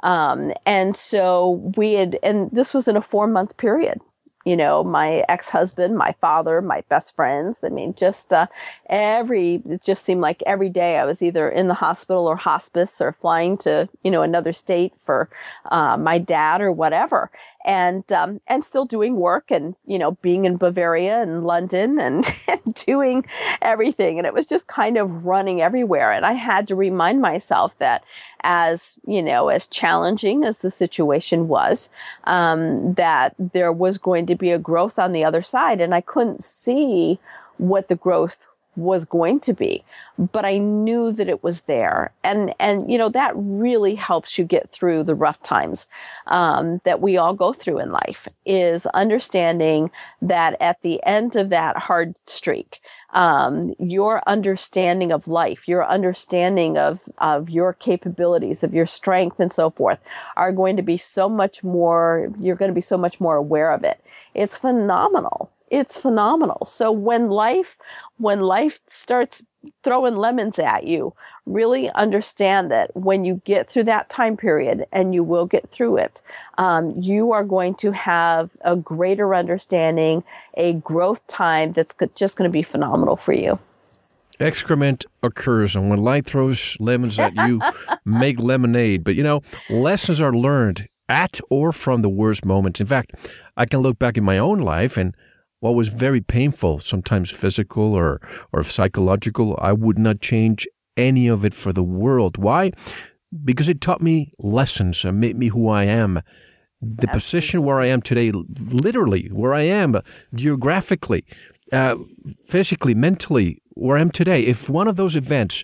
Um, and so we had, and this was in a four month period. You know, my ex husband, my father, my best friends. I mean, just uh, every, it just seemed like every day I was either in the hospital or hospice or flying to, you know, another state for uh, my dad or whatever. And, um, and still doing work and, you know, being in Bavaria and London and, and doing everything. And it was just kind of running everywhere. And I had to remind myself that as you know as challenging as the situation was um, that there was going to be a growth on the other side and i couldn't see what the growth was going to be but i knew that it was there and and you know that really helps you get through the rough times um, that we all go through in life is understanding that at the end of that hard streak um, your understanding of life, your understanding of, of your capabilities, of your strength and so forth are going to be so much more, you're going to be so much more aware of it. It's phenomenal. It's phenomenal. So when life, when life starts throwing lemons at you, really understand that when you get through that time period, and you will get through it, um, you are going to have a greater understanding, a growth time that's just going to be phenomenal for you. Excrement occurs, and when life throws lemons at you, make lemonade. But you know, lessons are learned at or from the worst moments. In fact, I can look back in my own life and what was very painful, sometimes physical or, or psychological, I would not change any of it for the world. Why? Because it taught me lessons and made me who I am. The position where I am today, literally where I am geographically, uh, physically, mentally, where I am today, if one of those events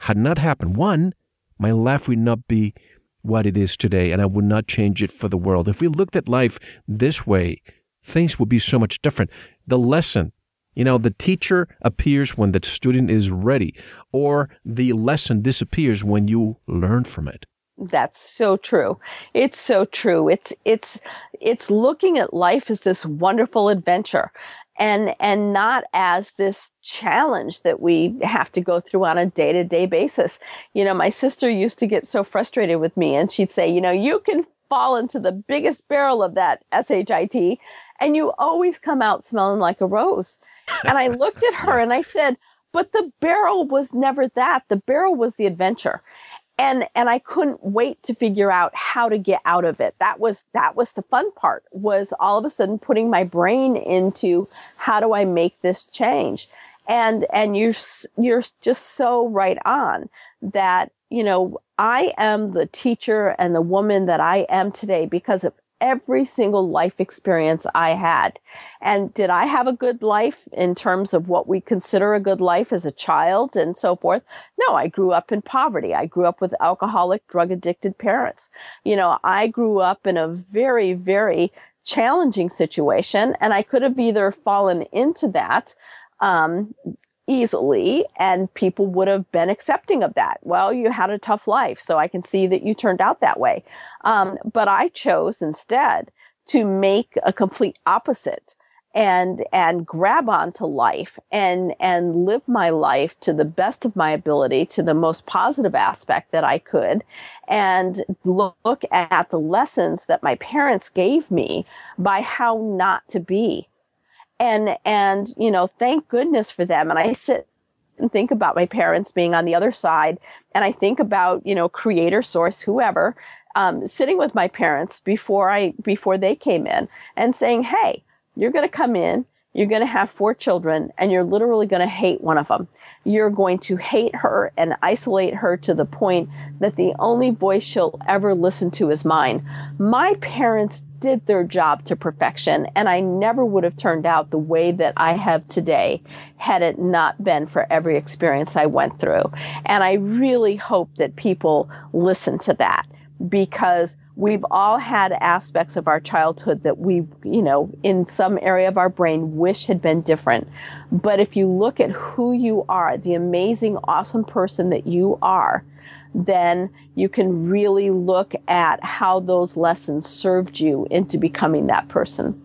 had not happened, one, my life would not be what it is today, and I would not change it for the world. If we looked at life this way, things would be so much different. The lesson, you know, the teacher appears when the student is ready, or the lesson disappears when you learn from it. That's so true. It's so true. It's it's it's looking at life as this wonderful adventure and and not as this challenge that we have to go through on a day-to-day basis you know my sister used to get so frustrated with me and she'd say you know you can fall into the biggest barrel of that shit and you always come out smelling like a rose and i looked at her and i said but the barrel was never that the barrel was the adventure and and I couldn't wait to figure out how to get out of it. That was that was the fun part was all of a sudden putting my brain into how do I make this change. And and you're you're just so right on that you know I am the teacher and the woman that I am today because of every single life experience I had. And did I have a good life in terms of what we consider a good life as a child and so forth? No, I grew up in poverty. I grew up with alcoholic, drug addicted parents. You know, I grew up in a very, very challenging situation and I could have either fallen into that um, easily and people would have been accepting of that. Well, you had a tough life, so I can see that you turned out that way. Um, but I chose instead to make a complete opposite and and grab onto life and and live my life to the best of my ability to the most positive aspect that I could and look at the lessons that my parents gave me by how not to be and and you know thank goodness for them. And i sit and think about my parents being on the other side. And i think about you know creator source whoever um, sitting with my parents before i before they came in and saying hey you're going to come in you're going to have four children and you're literally going to hate one of them you're going to hate her and isolate her to the point that the only voice she'll ever listen to is mine. My parents did their job to perfection, and I never would have turned out the way that I have today had it not been for every experience I went through. And I really hope that people listen to that because we've all had aspects of our childhood that we, you know, in some area of our brain wish had been different. But if you look at who you are, the amazing, awesome person that you are, then you can really look at how those lessons served you into becoming that person.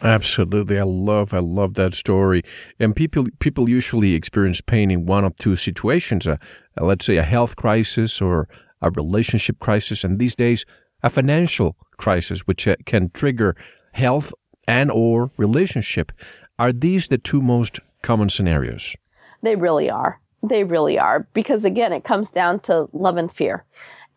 Absolutely, I love, I love that story. And people, people usually experience pain in one of two situations: a, a let's say a health crisis or a relationship crisis, and these days a financial crisis, which uh, can trigger health and or relationship. Are these the two most common scenarios? They really are. They really are. Because again, it comes down to love and fear.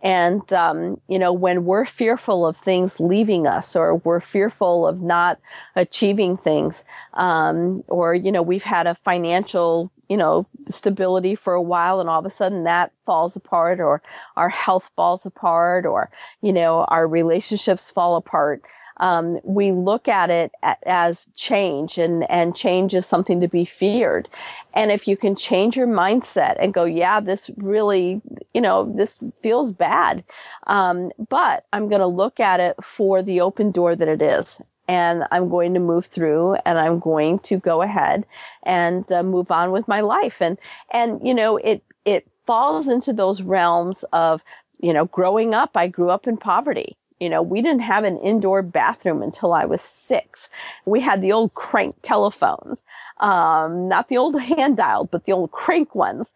And, um, you know, when we're fearful of things leaving us or we're fearful of not achieving things, um, or, you know, we've had a financial, you know, stability for a while and all of a sudden that falls apart or our health falls apart or, you know, our relationships fall apart um, we look at it as change and, and change is something to be feared. And if you can change your mindset and go, yeah, this really, you know, this feels bad. Um, but I'm going to look at it for the open door that it is. And I'm going to move through and I'm going to go ahead and uh, move on with my life. And, and, you know, it, it falls into those realms of, you know, growing up, I grew up in poverty. You know, we didn't have an indoor bathroom until I was six. We had the old crank telephones, um, not the old hand dialed, but the old crank ones.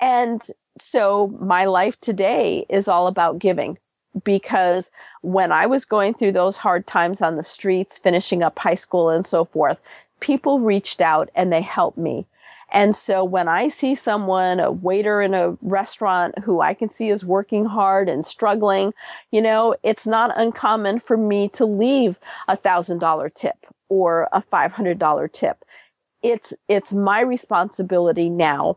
And so my life today is all about giving because when I was going through those hard times on the streets, finishing up high school and so forth, people reached out and they helped me. And so when I see someone, a waiter in a restaurant who I can see is working hard and struggling, you know, it's not uncommon for me to leave a thousand dollar tip or a $500 tip. It's, it's my responsibility now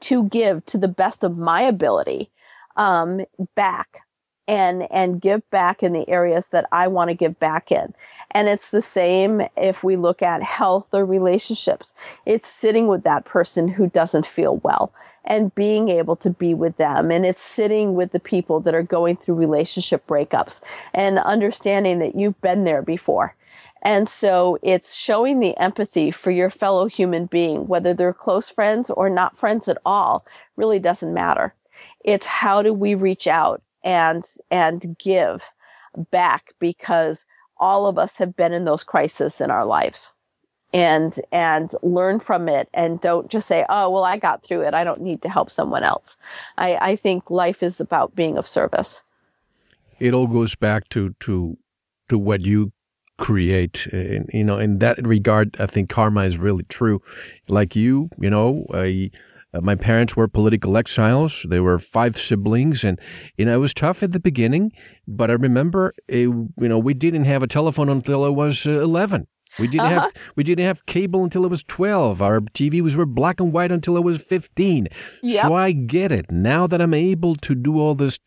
to give to the best of my ability, um, back and, and give back in the areas that I want to give back in. And it's the same if we look at health or relationships. It's sitting with that person who doesn't feel well and being able to be with them. And it's sitting with the people that are going through relationship breakups and understanding that you've been there before. And so it's showing the empathy for your fellow human being, whether they're close friends or not friends at all, really doesn't matter. It's how do we reach out and, and give back because all of us have been in those crises in our lives. and and learn from it and don't just say oh well i got through it. I don't need to help someone else. I i think life is about being of service. It all goes back to to to what you create. And you know in that regard i think karma is really true. Like you you know uh, my parents were political exiles. They were five siblings, and you know it was tough at the beginning. But I remember, it, you know, we didn't have a telephone until I was uh, eleven. We didn't uh-huh. have we didn't have cable until it was twelve. Our TVs were black and white until I was fifteen. Yep. So I get it now that I'm able to do all this.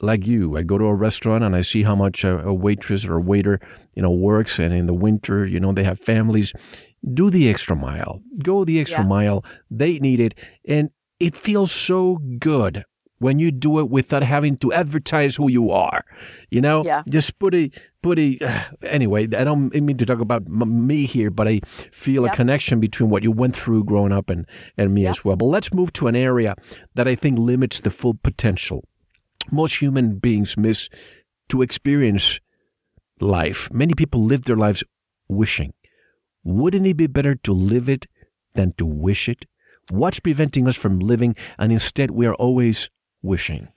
Like you, I go to a restaurant and I see how much a, a waitress or a waiter, you know, works. And in the winter, you know, they have families. Do the extra mile. Go the extra yeah. mile. They need it, and it feels so good when you do it without having to advertise who you are. You know, yeah. just put a put a. Uh, anyway, I don't mean to talk about m- me here, but I feel yep. a connection between what you went through growing up and and me yep. as well. But let's move to an area that I think limits the full potential. Most human beings miss to experience life. Many people live their lives wishing. Wouldn't it be better to live it than to wish it? What's preventing us from living and instead we are always wishing?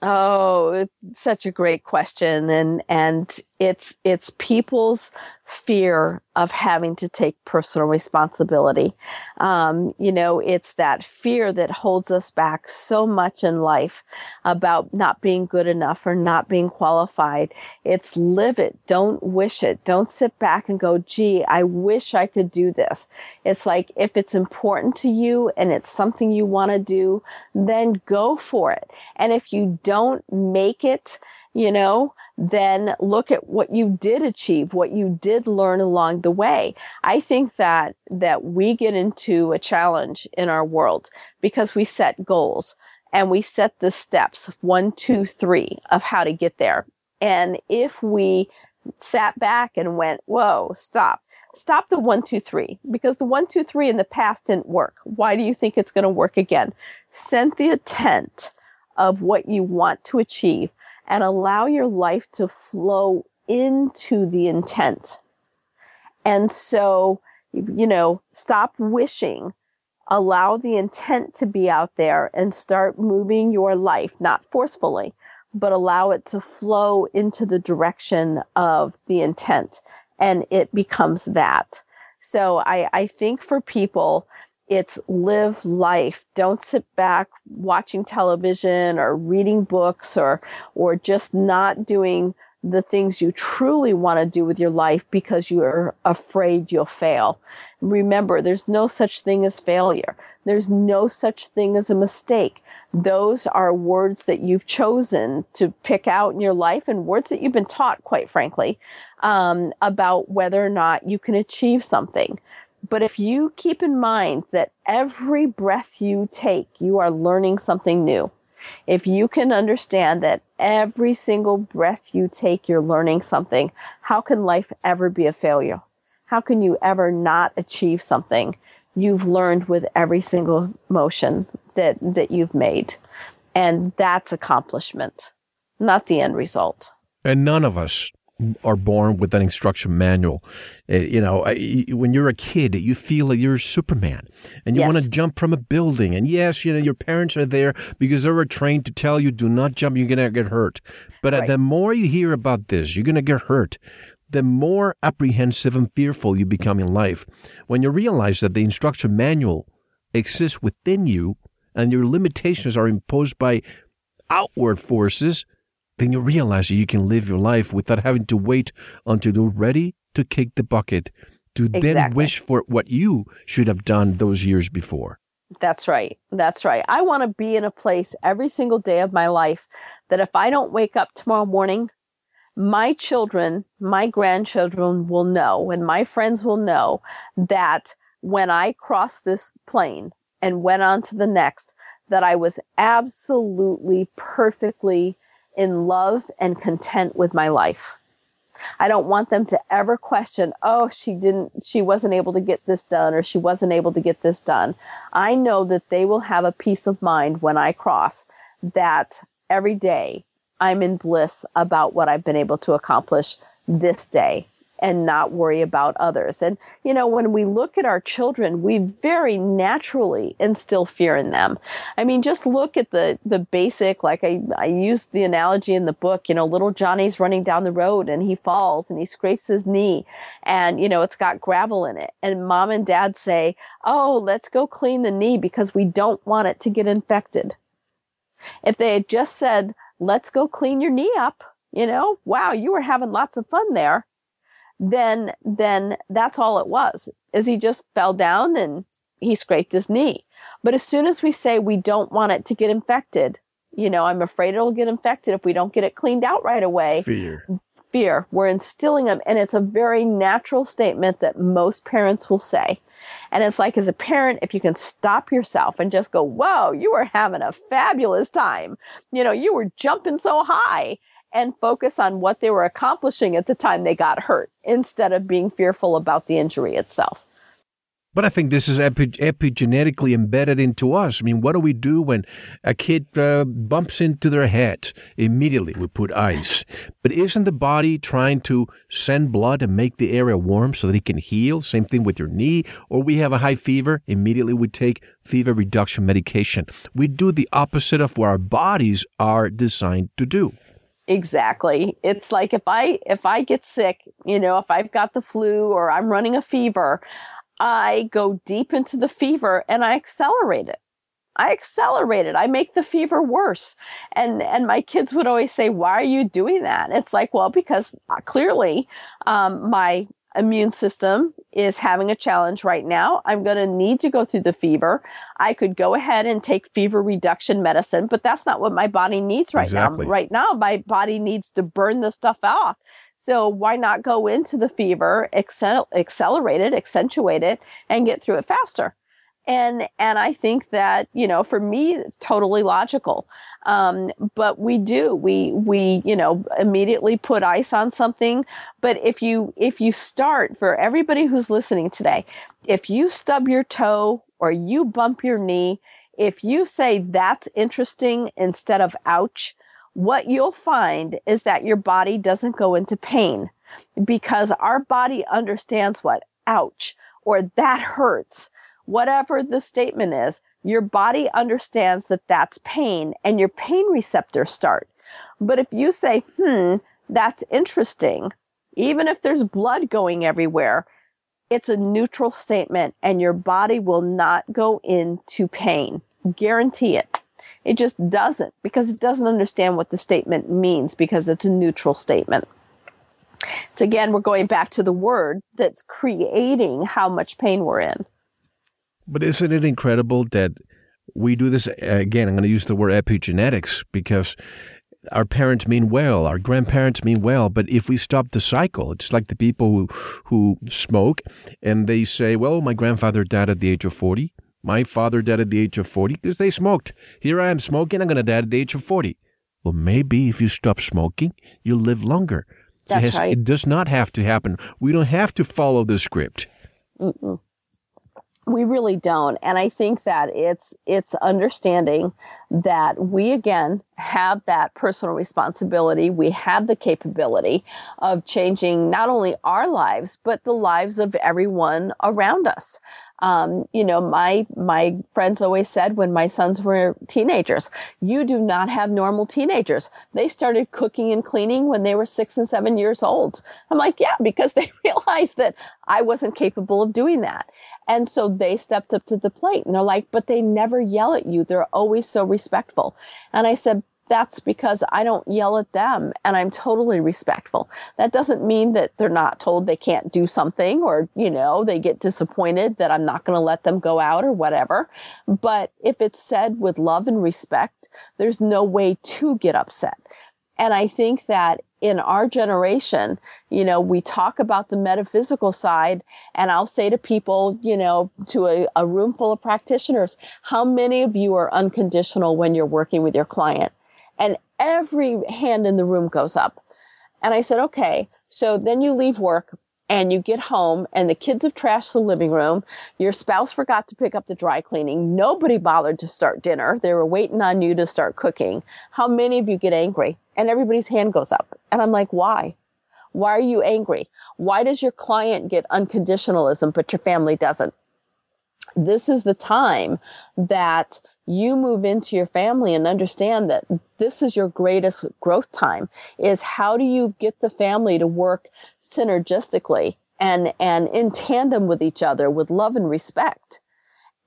Oh, it's such a great question and and it's it's people's fear of having to take personal responsibility. Um, you know, it's that fear that holds us back so much in life about not being good enough or not being qualified. It's live it. Don't wish it. Don't sit back and go, gee, I wish I could do this. It's like if it's important to you and it's something you want to do, then go for it. And if you don't make it, you know, then look at what you did achieve, what you did learn along the way. I think that that we get into a challenge in our world because we set goals and we set the steps one, two, three of how to get there. And if we sat back and went, whoa, stop, stop the one, two, three, because the one, two, three in the past didn't work. Why do you think it's going to work again? Set the intent of what you want to achieve and allow your life to flow into the intent. And so, you know, stop wishing, allow the intent to be out there and start moving your life, not forcefully, but allow it to flow into the direction of the intent. And it becomes that. So I, I think for people, it's live life. Don't sit back watching television or reading books or, or just not doing the things you truly want to do with your life because you're afraid you'll fail. Remember, there's no such thing as failure. There's no such thing as a mistake. Those are words that you've chosen to pick out in your life and words that you've been taught, quite frankly, um, about whether or not you can achieve something. But if you keep in mind that every breath you take, you are learning something new. If you can understand that every single breath you take, you're learning something, how can life ever be a failure? How can you ever not achieve something you've learned with every single motion that, that you've made? And that's accomplishment, not the end result. And none of us are born with an instruction manual. Uh, you know, when you're a kid, you feel like you're Superman and you yes. want to jump from a building. And yes, you know, your parents are there because they were trained to tell you, do not jump, you're going to get hurt. But uh, right. the more you hear about this, you're going to get hurt. The more apprehensive and fearful you become in life. When you realize that the instruction manual exists within you and your limitations are imposed by outward forces, then you realize that you can live your life without having to wait until you're ready to kick the bucket to exactly. then wish for what you should have done those years before. That's right. That's right. I want to be in a place every single day of my life that if I don't wake up tomorrow morning, my children, my grandchildren will know, and my friends will know that when I crossed this plane and went on to the next, that I was absolutely perfectly in love and content with my life. I don't want them to ever question, oh, she didn't, she wasn't able to get this done or she wasn't able to get this done. I know that they will have a peace of mind when I cross that every day I'm in bliss about what I've been able to accomplish this day. And not worry about others. And, you know, when we look at our children, we very naturally instill fear in them. I mean, just look at the, the basic, like I, I used the analogy in the book, you know, little Johnny's running down the road and he falls and he scrapes his knee and, you know, it's got gravel in it. And mom and dad say, Oh, let's go clean the knee because we don't want it to get infected. If they had just said, let's go clean your knee up, you know, wow, you were having lots of fun there, then then that's all it was. Is he just fell down and he scraped his knee. But as soon as we say we don't want it to get infected, you know, I'm afraid it'll get infected if we don't get it cleaned out right away. Fear. Fear. We're instilling them. And it's a very natural statement that most parents will say. And it's like, as a parent, if you can stop yourself and just go, whoa, you were having a fabulous time. You know, you were jumping so high and focus on what they were accomplishing at the time they got hurt instead of being fearful about the injury itself. But I think this is epi- epigenetically embedded into us. I mean, what do we do when a kid uh, bumps into their head? Immediately we put ice. But isn't the body trying to send blood and make the area warm so that it can heal? Same thing with your knee. Or we have a high fever, immediately we take fever reduction medication. We do the opposite of what our bodies are designed to do. Exactly. It's like if I if I get sick, you know, if I've got the flu or I'm running a fever, I go deep into the fever and I accelerate it. I accelerate it. I make the fever worse. And and my kids would always say, "Why are you doing that?" It's like, well, because uh, clearly um, my immune system is having a challenge right now. I'm going to need to go through the fever. I could go ahead and take fever reduction medicine, but that's not what my body needs right exactly. now. Right now, my body needs to burn the stuff off. So why not go into the fever, accel- accelerate it, accentuate it, and get through it faster? And and I think that you know, for me, it's totally logical. Um, but we do we we you know immediately put ice on something. But if you if you start for everybody who's listening today, if you stub your toe or you bump your knee, if you say that's interesting instead of ouch, what you'll find is that your body doesn't go into pain because our body understands what ouch or that hurts, whatever the statement is, your body understands that that's pain and your pain receptors start. But if you say, hmm, that's interesting, even if there's blood going everywhere, it's a neutral statement and your body will not go into pain. Guarantee it. It just doesn't because it doesn't understand what the statement means because it's a neutral statement. It's again, we're going back to the word that's creating how much pain we're in. But isn't it incredible that we do this again? I'm going to use the word epigenetics because our parents mean well, our grandparents mean well, but if we stop the cycle, it's like the people who, who smoke and they say, well, my grandfather died at the age of 40. My father died at the age of 40 because they smoked. Here I am smoking. I'm going to die at the age of 40. Well, maybe if you stop smoking, you'll live longer. That's it, has, right. it does not have to happen. We don't have to follow the script. Mm-mm. We really don't. And I think that it's it's understanding that we again have that personal responsibility. We have the capability of changing not only our lives, but the lives of everyone around us. Um, you know, my my friends always said when my sons were teenagers, you do not have normal teenagers. They started cooking and cleaning when they were six and seven years old. I'm like, yeah, because they realized that I wasn't capable of doing that. And so they stepped up to the plate and they're like, but they never yell at you. They're always so respectful. And I said, that's because I don't yell at them and I'm totally respectful. That doesn't mean that they're not told they can't do something or, you know, they get disappointed that I'm not going to let them go out or whatever. But if it's said with love and respect, there's no way to get upset. And I think that in our generation, you know, we talk about the metaphysical side, and I'll say to people, you know, to a, a, room full of practitioners, how many of you are unconditional when you're working with your client? And every hand in the room goes up. And I said, okay, so then you leave work and you get home and the kids have trashed the living room. Your spouse forgot to pick up the dry cleaning. Nobody bothered to start dinner. They were waiting on you to start cooking. How many of you get angry? And everybody's hand goes up. And I'm like, why? Why are you angry? Why does your client get unconditionalism, but your family doesn't? This is the time that you move into your family and understand that this is your greatest growth time is how do you get the family to work synergistically and and in tandem with each other with love and respect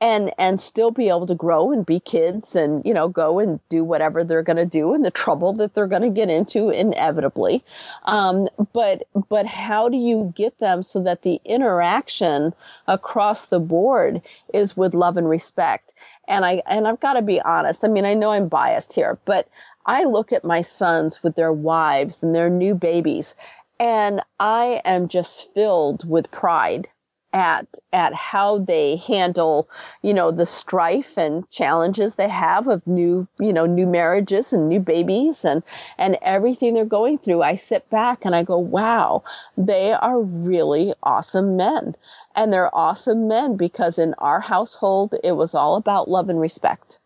and and still be able to grow and be kids and you know go and do whatever they're going to do and the trouble that they're going to get into inevitably. Um, but but how do you get them so that the interaction across the board is with love and respect and i and i've got to be honest i mean i know i'm biased here but i look at my sons with their wives and their new babies and i am just filled with pride at at how they handle you know the strife and challenges they have of new you know new marriages and new babies and and everything they're going through. I sit back and i go wow they are really awesome men and they're awesome men because in our household it was all about love and respect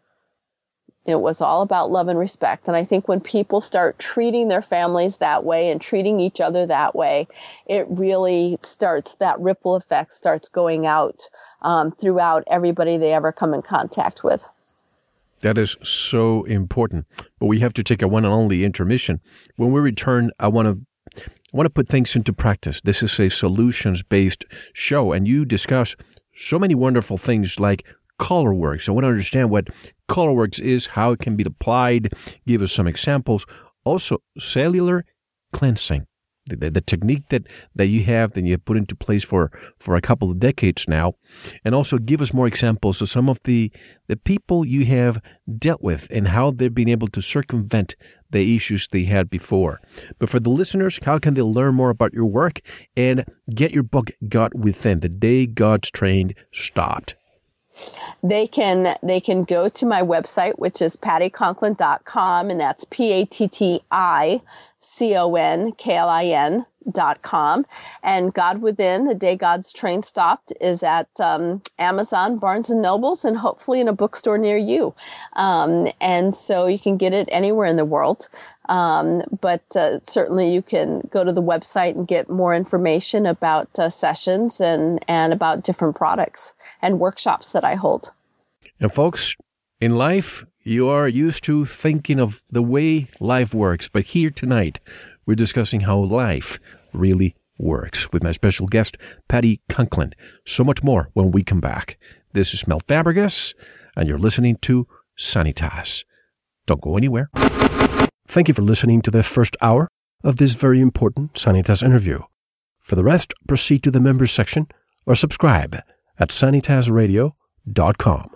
it was all about love and respect. And I think when people start treating their families that way and treating each other that way, it really starts, that ripple effect starts going out um, throughout everybody they ever come in contact with. That is so important. But we have to take a one and only intermission. When we return, I want to want to put things into practice. This is a solutions based show, and you discuss so many wonderful things like ColorWorks. I want to understand what ColorWorks is, how it can be applied, give us some examples. Also, cellular cleansing. The, the, the, technique that, that you have that you have put into place for, for a couple of decades now, and also give us more examples of some of the, the people you have dealt with and how they've been able to circumvent the issues they had before. But for the listeners, how can they learn more about your work and get your book God Within, The Day God's Train Stopped? They can they can go to my website, which is patticonklin.com, and that's P A T T I C O N K L I N dot com. And God Within, The Day God's Train Stopped, is at um, Amazon, Barnes and Nobles, and hopefully in a bookstore near you. Um, and so you can get it anywhere in the world. Um, but uh, certainly you can go to the website and get more information about uh, sessions and, and about different products and workshops that I hold. And folks, in life, you are used to thinking of the way life works, but here tonight, we're discussing how life really works with my special guest, Patti Conklin. So much more when we come back. This is Mel Fabregas, and you're listening to Sanitas. Don't go anywhere. Thank you for listening to the first hour of this very important Sanitas interview. For the rest, proceed to the members section or subscribe at sanitasradio.com.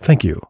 Thank you.